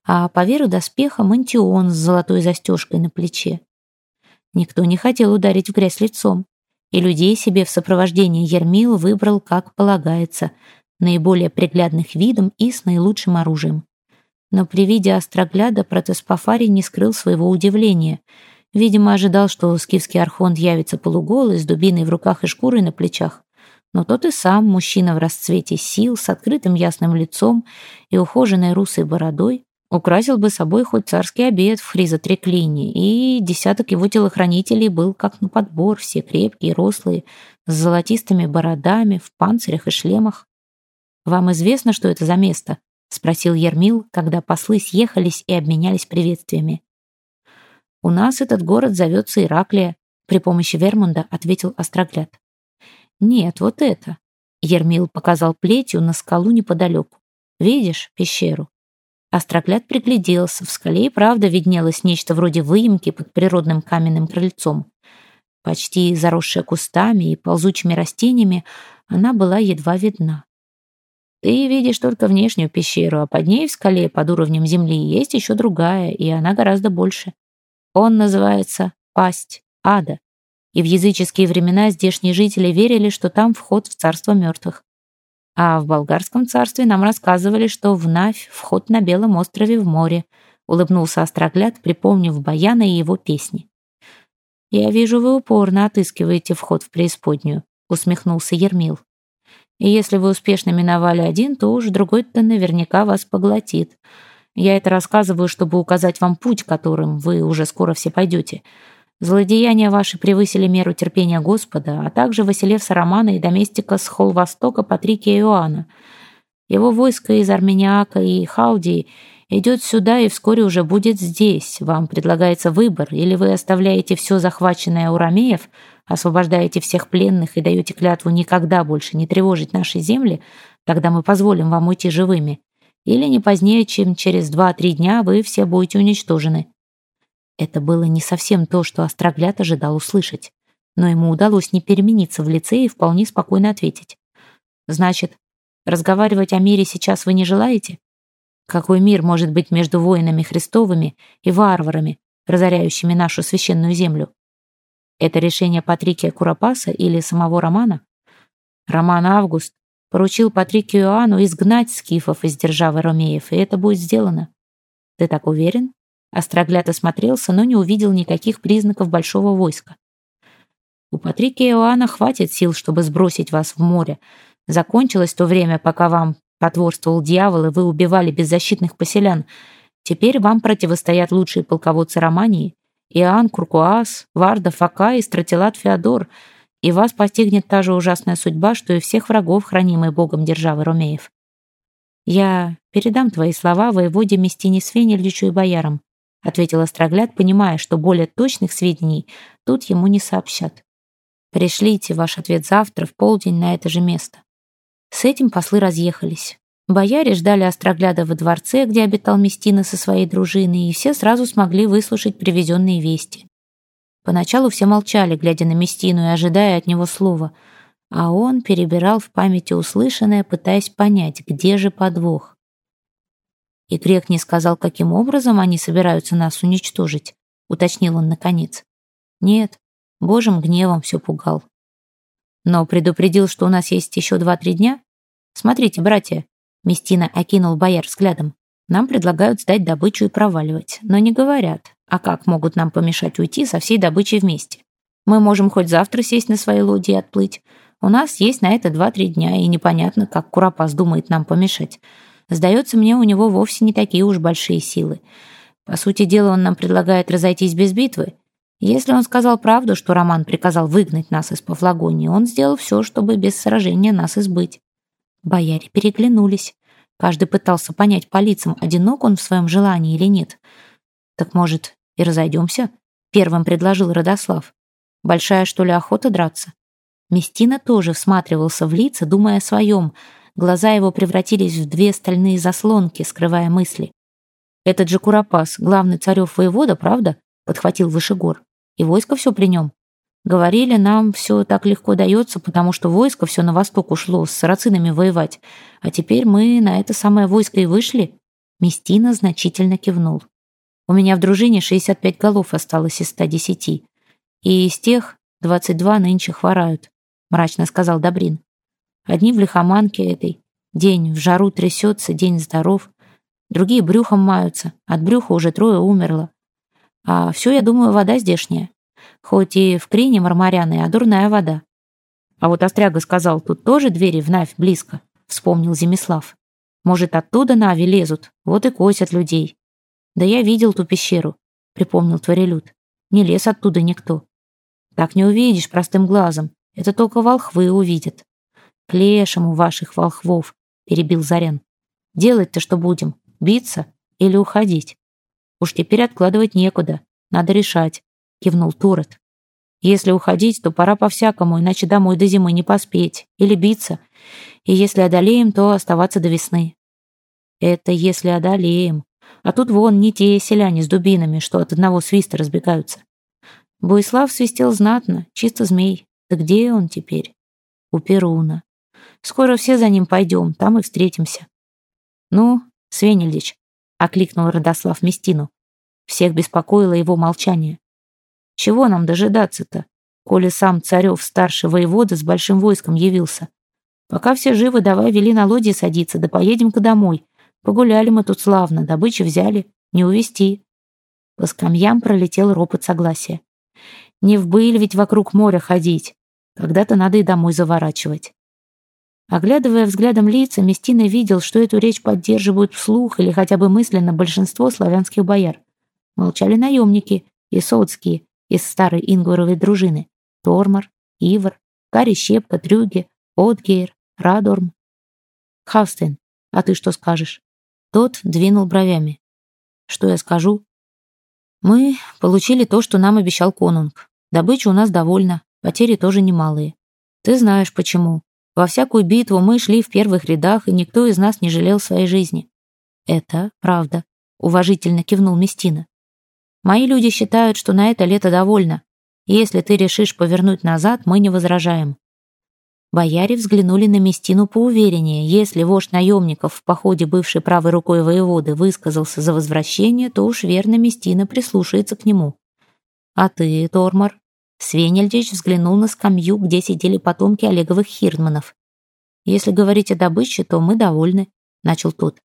Speaker 1: а по веру доспеха мантион с золотой застежкой на плече. Никто не хотел ударить в грязь лицом, и людей себе в сопровождении Ермил выбрал, как полагается, наиболее приглядных видом и с наилучшим оружием. Но при виде острогляда протоспофарий не скрыл своего удивления — Видимо, ожидал, что скифский архонт явится полуголый, с дубиной в руках и шкурой на плечах. Но тот и сам, мужчина в расцвете сил, с открытым ясным лицом и ухоженной русой бородой, украсил бы собой хоть царский обед в хризотреклине, и десяток его телохранителей был как на подбор, все крепкие, рослые, с золотистыми бородами, в панцирях и шлемах. «Вам известно, что это за место?» — спросил Ермил, когда послы съехались и обменялись приветствиями. «У нас этот город зовется Ираклия», — при помощи Вермунда ответил Острогляд. «Нет, вот это». Ермил показал плетью на скалу неподалеку. «Видишь пещеру?» Острогляд пригляделся. В скале и правда виднелось нечто вроде выемки под природным каменным крыльцом. Почти заросшая кустами и ползучими растениями, она была едва видна. Ты видишь только внешнюю пещеру, а под ней в скале под уровнем земли есть еще другая, и она гораздо больше. Он называется «Пасть ада», и в языческие времена здешние жители верили, что там вход в царство мертвых. А в болгарском царстве нам рассказывали, что в Навь вход на Белом острове в море, улыбнулся Острогляд, припомнив Баяна и его песни. «Я вижу, вы упорно отыскиваете вход в преисподнюю», усмехнулся Ермил. «И если вы успешно миновали один, то уж другой-то наверняка вас поглотит. Я это рассказываю, чтобы указать вам путь, которым вы уже скоро все пойдете. Злодеяния ваши превысили меру терпения Господа, а также Василевса Романа и доместика с Холл-Востока Патрикия Иоанна. Его войско из Армениака и Халдии идет сюда и вскоре уже будет здесь. Вам предлагается выбор, или вы оставляете все захваченное у ромеев, освобождаете всех пленных и даете клятву никогда больше не тревожить наши земли, тогда мы позволим вам уйти живыми или не позднее, чем через два-три дня вы все будете уничтожены». Это было не совсем то, что Острогляд ожидал услышать, но ему удалось не перемениться в лице и вполне спокойно ответить. «Значит, разговаривать о мире сейчас вы не желаете? Какой мир может быть между воинами Христовыми и варварами, разоряющими нашу священную землю? Это решение Патрикия Куропаса или самого Романа? Роман Август поручил Патрикию Иоанну изгнать скифов из державы Ромеев, и это будет сделано. Ты так уверен? Острогляд осмотрелся, но не увидел никаких признаков большого войска. У Патрикия Иоанна хватит сил, чтобы сбросить вас в море. Закончилось то время, пока вам потворствовал дьявол, и вы убивали беззащитных поселян. Теперь вам противостоят лучшие полководцы Романии. Иоанн Куркуас, Варда Фака и Стратилат Феодор — и вас постигнет та же ужасная судьба, что и всех врагов, хранимой Богом державы Ромеев. Я передам твои слова воеводе Местине Свенельдичу и боярам, ответил Острогляд, понимая, что более точных сведений тут ему не сообщат. Пришлите ваш ответ завтра в полдень на это же место. С этим послы разъехались. Бояре ждали Острогляда во дворце, где обитал Местина со своей дружиной, и все сразу смогли выслушать привезенные вести. Поначалу все молчали, глядя на Местину и ожидая от него слова. а он перебирал в памяти услышанное, пытаясь понять, где же подвох. «И грек не сказал, каким образом они собираются нас уничтожить», — уточнил он наконец. «Нет, божьим гневом все пугал. Но предупредил, что у нас есть еще два-три дня? Смотрите, братья, Местина окинул бояр взглядом. Нам предлагают сдать добычу и проваливать, но не говорят, а как могут нам помешать уйти со всей добычей вместе. Мы можем хоть завтра сесть на свои лодии и отплыть. У нас есть на это два-три дня, и непонятно, как Куропас думает нам помешать. Сдается мне, у него вовсе не такие уж большие силы. По сути дела, он нам предлагает разойтись без битвы, если он сказал правду, что Роман приказал выгнать нас из Павлогонии, он сделал все, чтобы без сражения нас избыть. Бояре переглянулись. Каждый пытался понять по лицам, одинок он в своем желании или нет. «Так, может, и разойдемся?» — первым предложил Родослав. «Большая, что ли, охота драться?» Местина тоже всматривался в лица, думая о своем. Глаза его превратились в две стальные заслонки, скрывая мысли. «Этот же Куропас, главный царев воевода, правда?» — подхватил Вышегор и войско все при нем. Говорили, нам все так легко дается, потому что войско все на восток ушло, с сарацинами воевать. А теперь мы на это самое войско и вышли. Местина значительно кивнул. У меня в дружине 65 голов осталось из 110. И из тех 22 нынче хворают, мрачно сказал Добрин. Одни в лихоманке этой. День в жару трясется, день здоров. Другие брюхом маются. От брюха уже трое умерло. А все, я думаю, вода здешняя. Хоть и в крине марморяной, а дурная вода. А вот Остряга сказал, тут тоже двери в Навь близко, вспомнил Зимислав. Может, оттуда Нави лезут, вот и косят людей. Да я видел ту пещеру, припомнил Творелют. Не лез оттуда никто. Так не увидишь простым глазом, это только волхвы увидят. К лешему ваших волхвов, перебил Зарян. Делать-то что будем, биться или уходить? Уж теперь откладывать некуда. Надо решать», — кивнул Турет. «Если уходить, то пора по-всякому, иначе домой до зимы не поспеть. Или биться. И если одолеем, то оставаться до весны». «Это если одолеем. А тут вон не те селяне с дубинами, что от одного свиста разбегаются». Буислав свистел знатно, чисто змей. Да где он теперь? У Перуна. Скоро все за ним пойдем, там и встретимся. Ну, Свенельдич, окликнул Родослав Местину. Всех беспокоило его молчание. Чего нам дожидаться-то, коли сам Царев, старший воевода, с большим войском явился? Пока все живы, давай вели на лодье садиться, да поедем-ка домой. Погуляли мы тут славно, добычи взяли, не увести. По скамьям пролетел ропот согласия. Не в быль ведь вокруг моря ходить. Когда-то надо и домой заворачивать. Оглядывая взглядом лица, Местина видел, что эту речь поддерживают вслух или хотя бы мысленно большинство славянских бояр. Молчали наемники, исоцкие, из старой ингваровой дружины. Тормор, Ивар, Кари Щепка, Трюге, Отгейр, Радорм. Хавстен, а ты что скажешь? Тот двинул бровями. Что я скажу? Мы получили то, что нам обещал конунг. Добыча у нас довольна, потери тоже немалые. Ты знаешь почему. Во всякую битву мы шли в первых рядах, и никто из нас не жалел своей жизни. Это правда, уважительно кивнул Местина. Мои люди считают, что на это лето довольно. Если ты решишь повернуть назад, мы не возражаем. Бояре взглянули на Местину поувереннее. Если вождь наемников в походе бывшей правой рукой воеводы высказался за возвращение, то уж верно Местина прислушается к нему. А ты, Тормор, Свенельдич взглянул на скамью, где сидели потомки Олеговых хирдманов. «Если говорить о добыче, то мы довольны», — начал тот.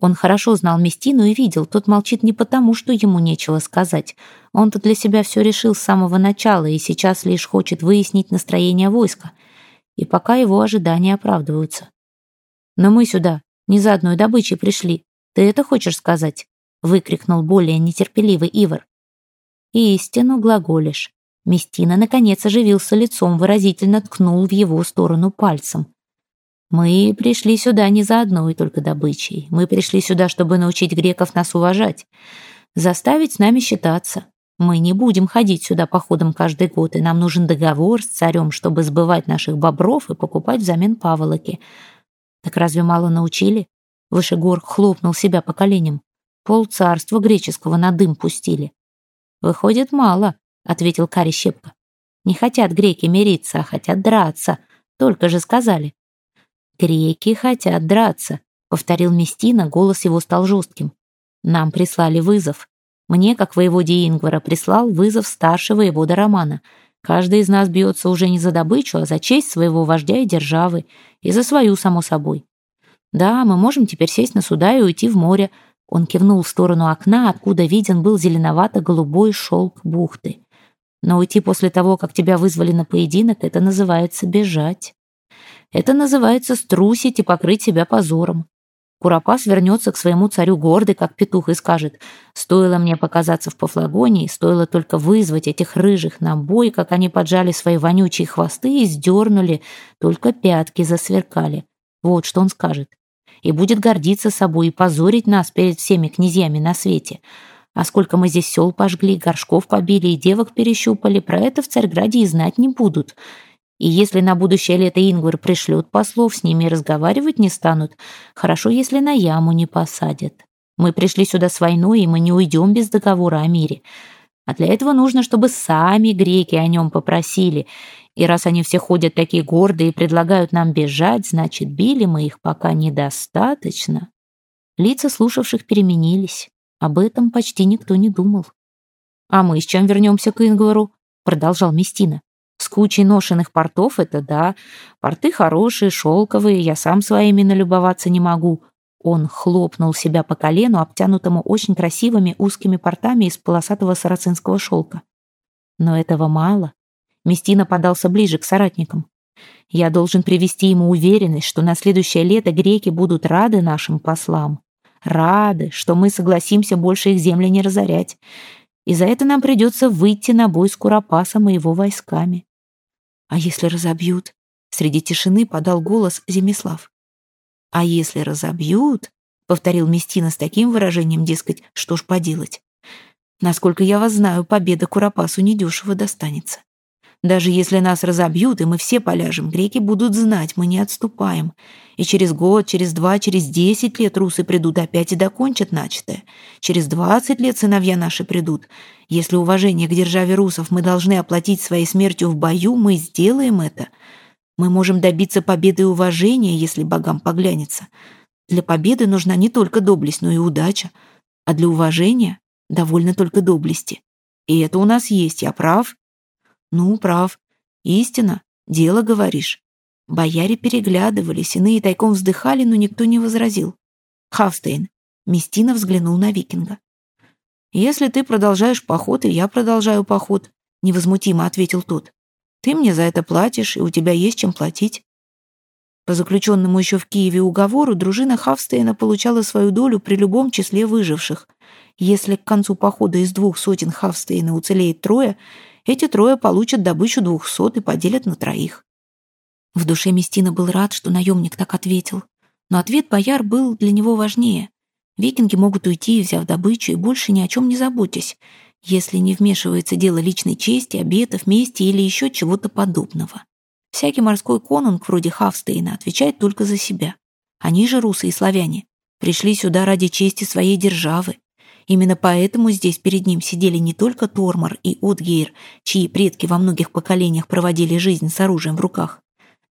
Speaker 1: Он хорошо знал Местину и видел, тот молчит не потому, что ему нечего сказать. Он-то для себя все решил с самого начала и сейчас лишь хочет выяснить настроение войска. И пока его ожидания оправдываются. «Но мы сюда не за одной добычей пришли. Ты это хочешь сказать?» — выкрикнул более нетерпеливый Ивар. «Истину глаголишь. Местина, наконец, оживился лицом, выразительно ткнул в его сторону пальцем. «Мы пришли сюда не за одной только добычей. Мы пришли сюда, чтобы научить греков нас уважать, заставить с нами считаться. Мы не будем ходить сюда походом каждый год, и нам нужен договор с царем, чтобы сбывать наших бобров и покупать взамен паволоки. Так разве мало научили?» Вышегор хлопнул себя по коленям. Пол царства греческого на дым пустили. «Выходит, мало», — ответил Кари Щепка. «Не хотят греки мириться, а хотят драться. только же сказали». «Греки хотят драться», — повторил Местина, голос его стал жестким. «Нам прислали вызов. Мне, как воеводе Ингвара, прислал вызов старший воевода Романа. Каждый из нас бьется уже не за добычу, а за честь своего вождя и державы, и за свою, само собой. Да, мы можем теперь сесть на суда и уйти в море. Он кивнул в сторону окна, откуда виден был зеленовато-голубой шелк бухты. Но уйти после того, как тебя вызвали на поединок, это называется бежать. Это называется струсить и покрыть себя позором. Куропас вернется к своему царю гордый, как петух, и скажет, «Стоило мне показаться в Пафлагонии, стоило только вызвать этих рыжих на бой, как они поджали свои вонючие хвосты и сдернули, только пятки засверкали». Вот что он скажет. И будет гордиться собой и позорить нас перед всеми князьями на свете. А сколько мы здесь сел пожгли, горшков побили и девок перещупали, про это в Царьграде и знать не будут». И если на будущее лето Ингвар пришлет послов, с ними разговаривать не станут. Хорошо, если на яму не посадят. Мы пришли сюда с войной, и мы не уйдем без договора о мире. А для этого нужно, чтобы сами греки о нем попросили. И раз они все ходят такие гордые и предлагают нам бежать, значит, били мы их пока недостаточно. Лица слушавших переменились. Об этом почти никто не думал. «А мы с чем вернемся к Ингвару?» — продолжал Местина. Кучей ношенных портов это да. Порты хорошие, шелковые, я сам своими налюбоваться не могу. Он хлопнул себя по колену, обтянутому очень красивыми узкими портами из полосатого сарацинского шелка. Но этого мало. Местина подался ближе к соратникам. Я должен привести ему уверенность, что на следующее лето греки будут рады нашим послам. Рады, что мы согласимся больше их земли не разорять. И за это нам придется выйти на бой с Куропасом и его войсками. А если разобьют? Среди тишины подал голос Земислав. А если разобьют? Повторил Местина с таким выражением, дескать, что ж поделать. Насколько я вас знаю, победа Куропасу недешево достанется. Даже если нас разобьют, и мы все поляжем, греки будут знать, мы не отступаем. И через год, через два, через десять лет русы придут опять и докончат начатое. Через двадцать лет сыновья наши придут. Если уважение к державе русов мы должны оплатить своей смертью в бою, мы сделаем это. Мы можем добиться победы и уважения, если богам поглянется. Для победы нужна не только доблесть, но и удача. А для уважения довольно только доблести. И это у нас есть, я прав?» «Ну, прав. Истина. Дело, говоришь». Бояре переглядывались, иные тайком вздыхали, но никто не возразил. «Хавстейн». Местина взглянул на викинга. «Если ты продолжаешь поход, и я продолжаю поход», — невозмутимо ответил тот. «Ты мне за это платишь, и у тебя есть чем платить». По заключенному еще в Киеве уговору, дружина Хавстейна получала свою долю при любом числе выживших. Если к концу похода из двух сотен Хавстейна уцелеет трое, эти трое получат добычу двухсот и поделят на троих. В душе Местина был рад, что наемник так ответил. Но ответ бояр был для него важнее. Викинги могут уйти, взяв добычу, и больше ни о чем не заботясь, если не вмешивается дело личной чести, обетов, мести или еще чего-то подобного. Всякий морской конунг, вроде Хавстейна, отвечает только за себя. Они же, русы и славяне, пришли сюда ради чести своей державы, Именно поэтому здесь перед ним сидели не только Тормор и Отгейр, чьи предки во многих поколениях проводили жизнь с оружием в руках,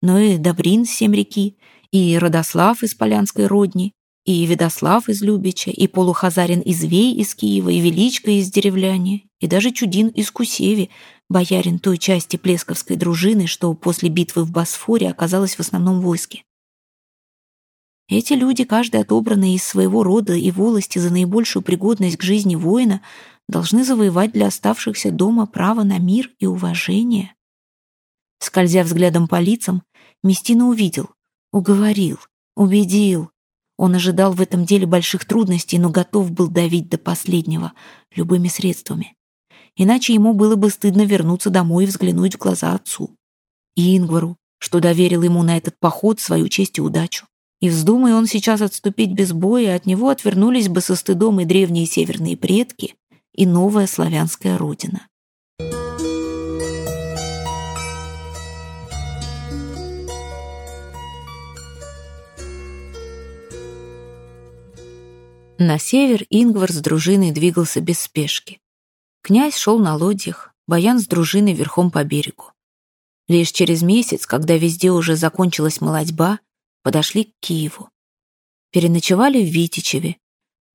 Speaker 1: но и Добрин с Семреки, и Родослав из Полянской родни, и Ведослав из Любича, и Полухазарин из Вей из Киева, и Величко из Деревляне, и даже Чудин из Кусеви, боярин той части Плесковской дружины, что после битвы в Босфоре оказалась в основном войске. Эти люди, каждый отобранный из своего рода и волости за наибольшую пригодность к жизни воина, должны завоевать для оставшихся дома право на мир и уважение. Скользя взглядом по лицам, Местина увидел, уговорил, убедил. Он ожидал в этом деле больших трудностей, но готов был давить до последнего, любыми средствами. Иначе ему было бы стыдно вернуться домой и взглянуть в глаза отцу. И Ингвару, что доверил ему на этот поход свою честь и удачу. И вздумай он сейчас отступить без боя, от него отвернулись бы со стыдом и древние северные предки, и новая славянская родина. На север Ингвар с дружиной двигался без спешки. Князь шел на лодьях, Баян с дружиной верхом по берегу. Лишь через месяц, когда везде уже закончилась молодьба, подошли к Киеву. Переночевали в Витичеве.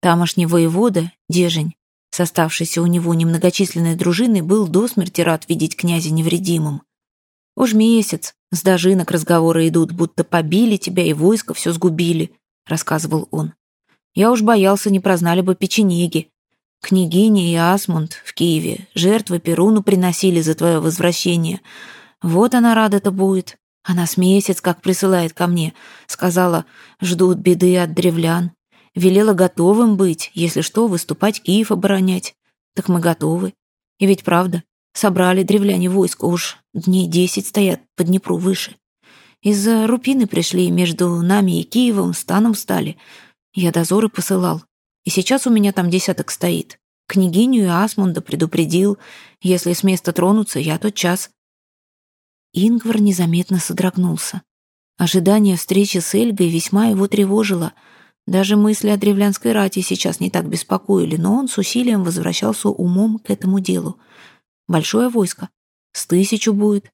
Speaker 1: Тамошний воевода, Дежень, с оставшейся у него немногочисленной дружиной, был до смерти рад видеть князя невредимым. Уж месяц, с дожинок разговоры идут, будто побили тебя и войско все сгубили, рассказывал он. Я уж боялся, не прознали бы печенеги. Княгиня и Асмунд в Киеве жертвы Перуну приносили за твое возвращение. Вот она рада-то будет. Она с месяц как присылает ко мне. Сказала, ждут беды от древлян. Велела готовым быть, если что, выступать Киев оборонять. Так мы готовы. И ведь правда, собрали древляне войско, уж дней десять стоят по Днепру выше. Из-за Рупины пришли, между нами и Киевом станом стали. Я дозоры посылал. И сейчас у меня там десяток стоит. Княгиню и Асмунда предупредил. Если с места тронуться, я тот час. Ингвар незаметно содрогнулся. Ожидание встречи с Эльгой весьма его тревожило. Даже мысли о древлянской рати сейчас не так беспокоили, но он с усилием возвращался умом к этому делу. Большое войско. С тысячу будет.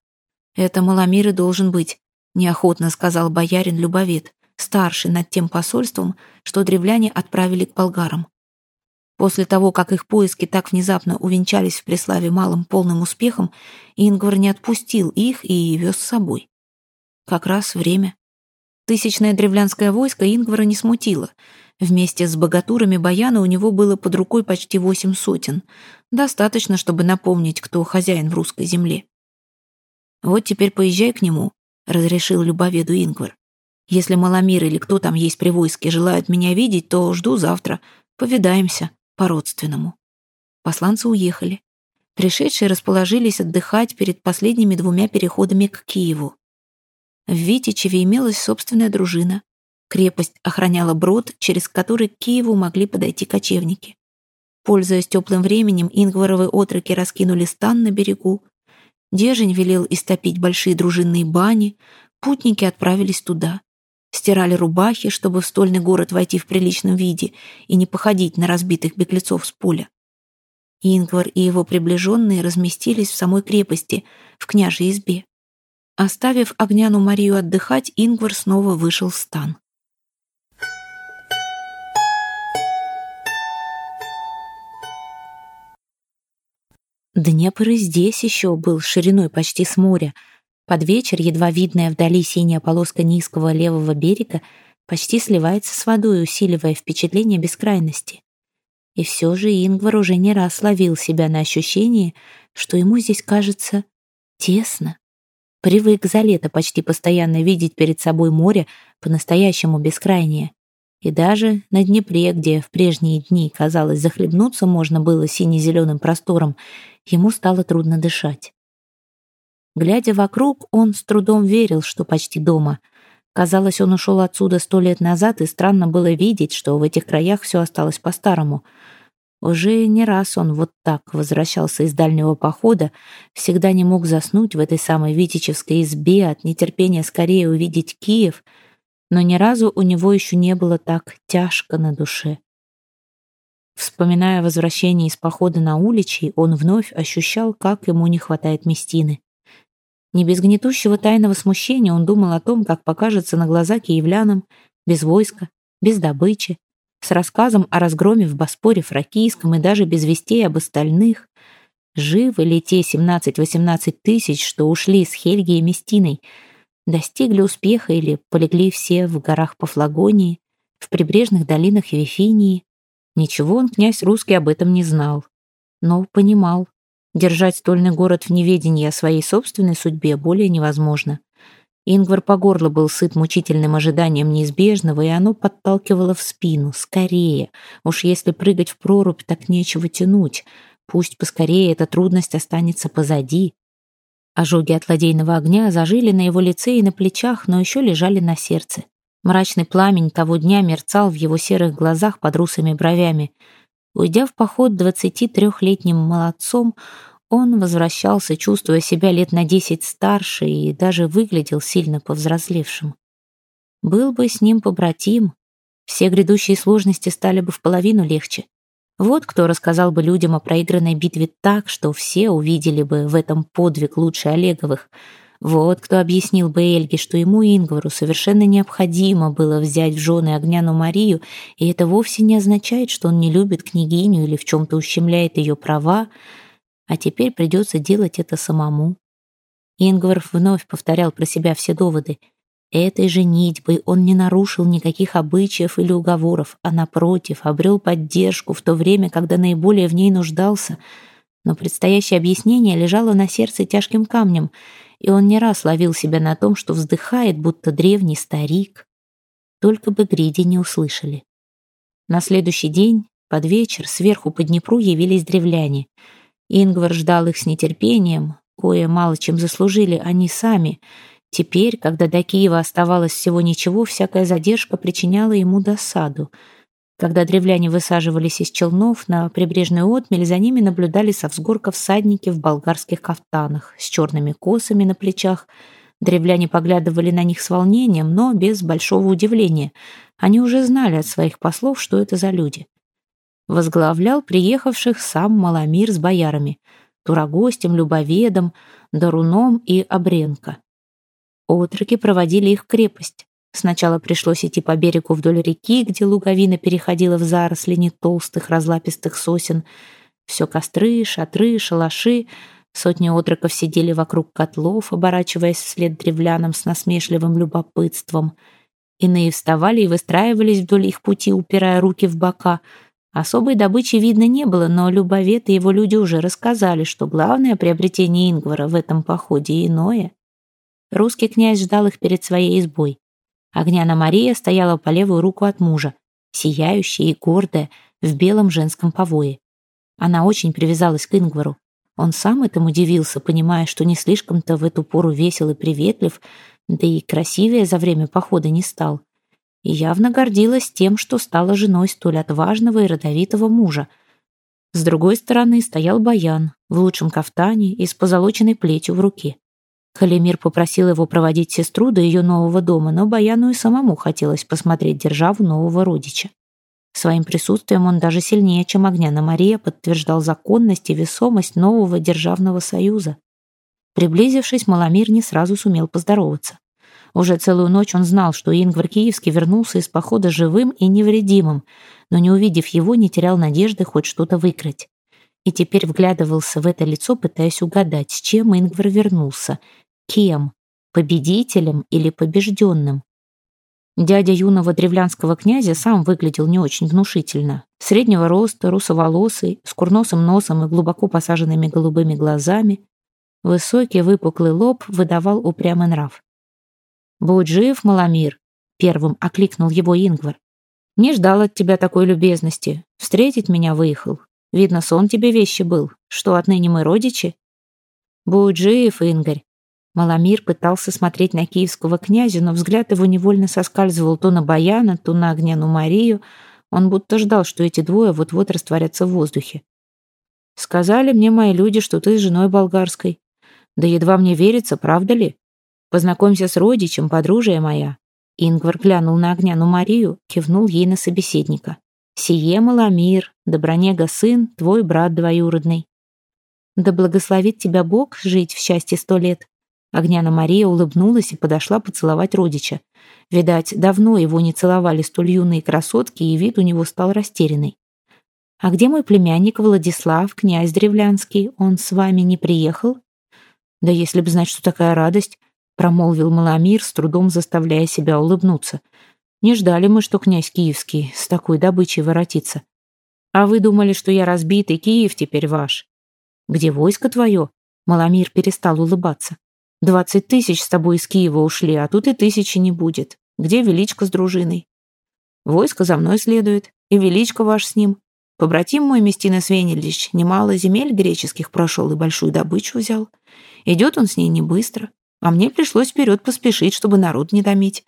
Speaker 1: Это Маломир и должен быть, неохотно сказал боярин Любовед старший над тем посольством, что древляне отправили к болгарам. После того, как их поиски так внезапно увенчались в Преславе малым полным успехом, Ингвар не отпустил их и вез с собой. Как раз время. Тысячное древлянское войско Ингвара не смутило. Вместе с богатурами Баяна у него было под рукой почти восемь сотен. Достаточно, чтобы напомнить, кто хозяин в русской земле. «Вот теперь поезжай к нему», — разрешил любоведу Ингвар. Если Маломир или кто там есть при войске желают меня видеть, то жду завтра. Повидаемся по-родственному». Посланцы уехали. Пришедшие расположились отдыхать перед последними двумя переходами к Киеву. В Витичеве имелась собственная дружина. Крепость охраняла брод, через который к Киеву могли подойти кочевники. Пользуясь теплым временем, ингваровые отроки раскинули стан на берегу. Дежень велел истопить большие дружинные бани, путники отправились туда стирали рубахи, чтобы в стольный город войти в приличном виде и не походить на разбитых беглецов с поля. Ингвар и его приближенные разместились в самой крепости, в княжей избе. Оставив Огняну Марию отдыхать, Ингвар снова вышел в стан. Днепр и здесь еще был шириной почти с моря — под вечер едва видная вдали синяя полоска низкого левого берега почти сливается с водой, усиливая впечатление бескрайности. И все же Ингвар уже не раз ловил себя на ощущении, что ему здесь кажется тесно. Привык за лето почти постоянно видеть перед собой море по-настоящему бескрайнее. И даже на Днепре, где в прежние дни, казалось, захлебнуться можно было сине-зеленым простором, ему стало трудно дышать. Глядя вокруг, он с трудом верил, что почти дома. Казалось, он ушел отсюда сто лет назад, и странно было видеть, что в этих краях все осталось по-старому. Уже не раз он вот так возвращался из дальнего похода, всегда не мог заснуть в этой самой Витичевской избе от нетерпения скорее увидеть Киев, но ни разу у него еще не было так тяжко на душе. Вспоминая возвращение из похода на уличи, он вновь ощущал, как ему не хватает Местины. Не без гнетущего тайного смущения он думал о том, как покажется на глаза киевлянам, без войска, без добычи, с рассказом о разгроме в Боспоре Фракийском и даже без вестей об остальных. Живы ли те 17-18 тысяч, что ушли с Хельги и Местиной, достигли успеха или полегли все в горах Пафлагонии, в прибрежных долинах Вифинии? Ничего он, князь русский, об этом не знал, но понимал, Держать стольный город в неведении о своей собственной судьбе более невозможно. Ингвар по горло был сыт мучительным ожиданием неизбежного, и оно подталкивало в спину. Скорее. Уж если прыгать в прорубь, так нечего тянуть. Пусть поскорее эта трудность останется позади. Ожоги от ладейного огня зажили на его лице и на плечах, но еще лежали на сердце. Мрачный пламень того дня мерцал в его серых глазах под русыми бровями — Уйдя в поход двадцати трехлетним молодцом, он возвращался, чувствуя себя лет на десять старше и даже выглядел сильно повзрослевшим. Был бы с ним побратим, все грядущие сложности стали бы в половину легче. Вот кто рассказал бы людям о проигранной битве так, что все увидели бы в этом подвиг лучше Олеговых. Вот кто объяснил бы Эльге, что ему, Ингвару, совершенно необходимо было взять в жены Огняну Марию, и это вовсе не означает, что он не любит княгиню или в чем-то ущемляет ее права, а теперь придется делать это самому. Ингвар вновь повторял про себя все доводы. Этой женитьбой он не нарушил никаких обычаев или уговоров, а, напротив, обрел поддержку в то время, когда наиболее в ней нуждался. Но предстоящее объяснение лежало на сердце тяжким камнем — и он не раз ловил себя на том, что вздыхает, будто древний старик. Только бы Гриди не услышали. На следующий день, под вечер, сверху по Днепру явились древляне. Ингвар ждал их с нетерпением, кое мало чем заслужили они сами. Теперь, когда до Киева оставалось всего ничего, всякая задержка причиняла ему досаду — когда древляне высаживались из челнов на прибрежную отмель, за ними наблюдали со взгорка всадники в болгарских кафтанах с черными косами на плечах. Древляне поглядывали на них с волнением, но без большого удивления. Они уже знали от своих послов, что это за люди. Возглавлял приехавших сам Маломир с боярами, Турагостем, Любоведом, Даруном и Обренко. Отроки проводили их в крепость. Сначала пришлось идти по берегу вдоль реки, где луговина переходила в заросли не толстых разлапистых сосен. Все костры, шатры, шалаши. Сотни отроков сидели вокруг котлов, оборачиваясь вслед древлянам с насмешливым любопытством. Иные вставали и выстраивались вдоль их пути, упирая руки в бока. Особой добычи видно не было, но Любовет и его люди уже рассказали, что главное приобретение Ингвара в этом походе иное. Русский князь ждал их перед своей избой. Огняна Мария стояла по левую руку от мужа, сияющая и гордая, в белом женском повое. Она очень привязалась к Ингвару. Он сам этому удивился, понимая, что не слишком-то в эту пору весел и приветлив, да и красивее за время похода не стал. И явно гордилась тем, что стала женой столь отважного и родовитого мужа. С другой стороны стоял Баян в лучшем кафтане и с позолоченной плетью в руке. Халимир попросил его проводить сестру до ее нового дома, но Баяну и самому хотелось посмотреть державу нового родича. Своим присутствием он даже сильнее, чем Огняна Мария, подтверждал законность и весомость нового державного союза. Приблизившись, Маломир не сразу сумел поздороваться. Уже целую ночь он знал, что Ингвар Киевский вернулся из похода живым и невредимым, но, не увидев его, не терял надежды хоть что-то выкрасть. И теперь вглядывался в это лицо, пытаясь угадать, с чем Ингвар вернулся — Кем? Победителем или побежденным? Дядя юного древлянского князя сам выглядел не очень внушительно. Среднего роста, русоволосый, с курносым носом и глубоко посаженными голубыми глазами. Высокий выпуклый лоб выдавал упрямый нрав. «Будь жив, Маломир!» — первым окликнул его Ингвар. «Не ждал от тебя такой любезности. Встретить меня выехал. Видно, сон тебе вещи был. Что, отныне мы родичи?» «Будь жив, Ингарь!» Маломир пытался смотреть на киевского князя, но взгляд его невольно соскальзывал то на Баяна, то на Огняну Марию. Он будто ждал, что эти двое вот-вот растворятся в воздухе. «Сказали мне мои люди, что ты с женой болгарской. Да едва мне верится, правда ли? Познакомься с родичем, подружия моя». Ингвар глянул на Огняну Марию, кивнул ей на собеседника. «Сие Маломир, Добронега сын, твой брат двоюродный». «Да благословит тебя Бог жить в счастье сто лет», Огняна Мария улыбнулась и подошла поцеловать родича. Видать, давно его не целовали столь юные красотки, и вид у него стал растерянный. «А где мой племянник Владислав, князь Древлянский? Он с вами не приехал?» «Да если бы знать, что такая радость», — промолвил Маломир, с трудом заставляя себя улыбнуться. «Не ждали мы, что князь Киевский с такой добычей воротится. А вы думали, что я разбитый, Киев теперь ваш?» «Где войско твое?» Маломир перестал улыбаться. Двадцать тысяч с тобой из Киева ушли, а тут и тысячи не будет. Где Величко с дружиной? Войско за мной следует, и Величко ваш с ним. Побратим мой Местина Свенельдич немало земель греческих прошел и большую добычу взял. Идет он с ней не быстро, а мне пришлось вперед поспешить, чтобы народ не томить.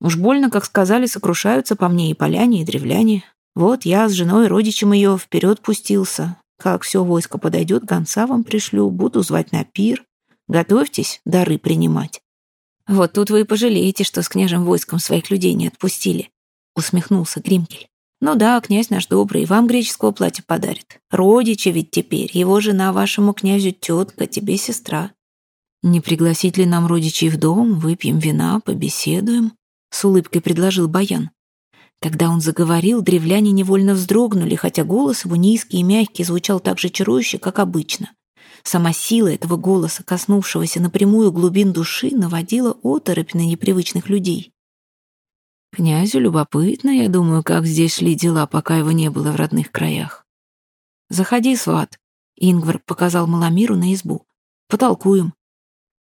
Speaker 1: Уж больно, как сказали, сокрушаются по мне и поляне, и древляне. Вот я с женой и родичем ее вперед пустился. Как все войско подойдет, гонца вам пришлю, буду звать на пир. Готовьтесь дары принимать. Вот тут вы и пожалеете, что с княжем войском своих людей не отпустили, усмехнулся Гримкель. Ну да, князь наш добрый, вам греческого платья подарит. Родичи ведь теперь, его жена вашему князю тетка, тебе сестра. «Не пригласить ли нам родичей в дом, выпьем вина, побеседуем?» — с улыбкой предложил Баян. Когда он заговорил, древляне невольно вздрогнули, хотя голос его низкий и мягкий звучал так же чарующе, как обычно. Сама сила этого голоса, коснувшегося напрямую глубин души, наводила оторопь на непривычных людей. Князю любопытно, я думаю, как здесь шли дела, пока его не было в родных краях. «Заходи, сват», — Ингвар показал Маламиру на избу. «Потолкуем».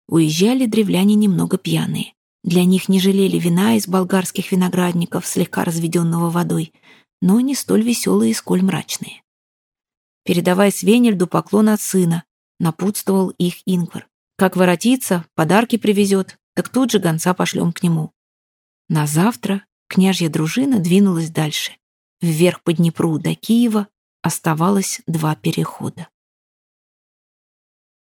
Speaker 1: Уезжали древляне немного пьяные. Для них не жалели вина из болгарских виноградников, слегка разведенного водой, но не столь веселые сколь мрачные. «Передавай Свенельду поклон от сына», — напутствовал их Ингвар. «Как воротится, подарки привезет, так тут же гонца пошлем к нему». На завтра княжья дружина двинулась дальше. Вверх по Днепру до Киева оставалось два перехода.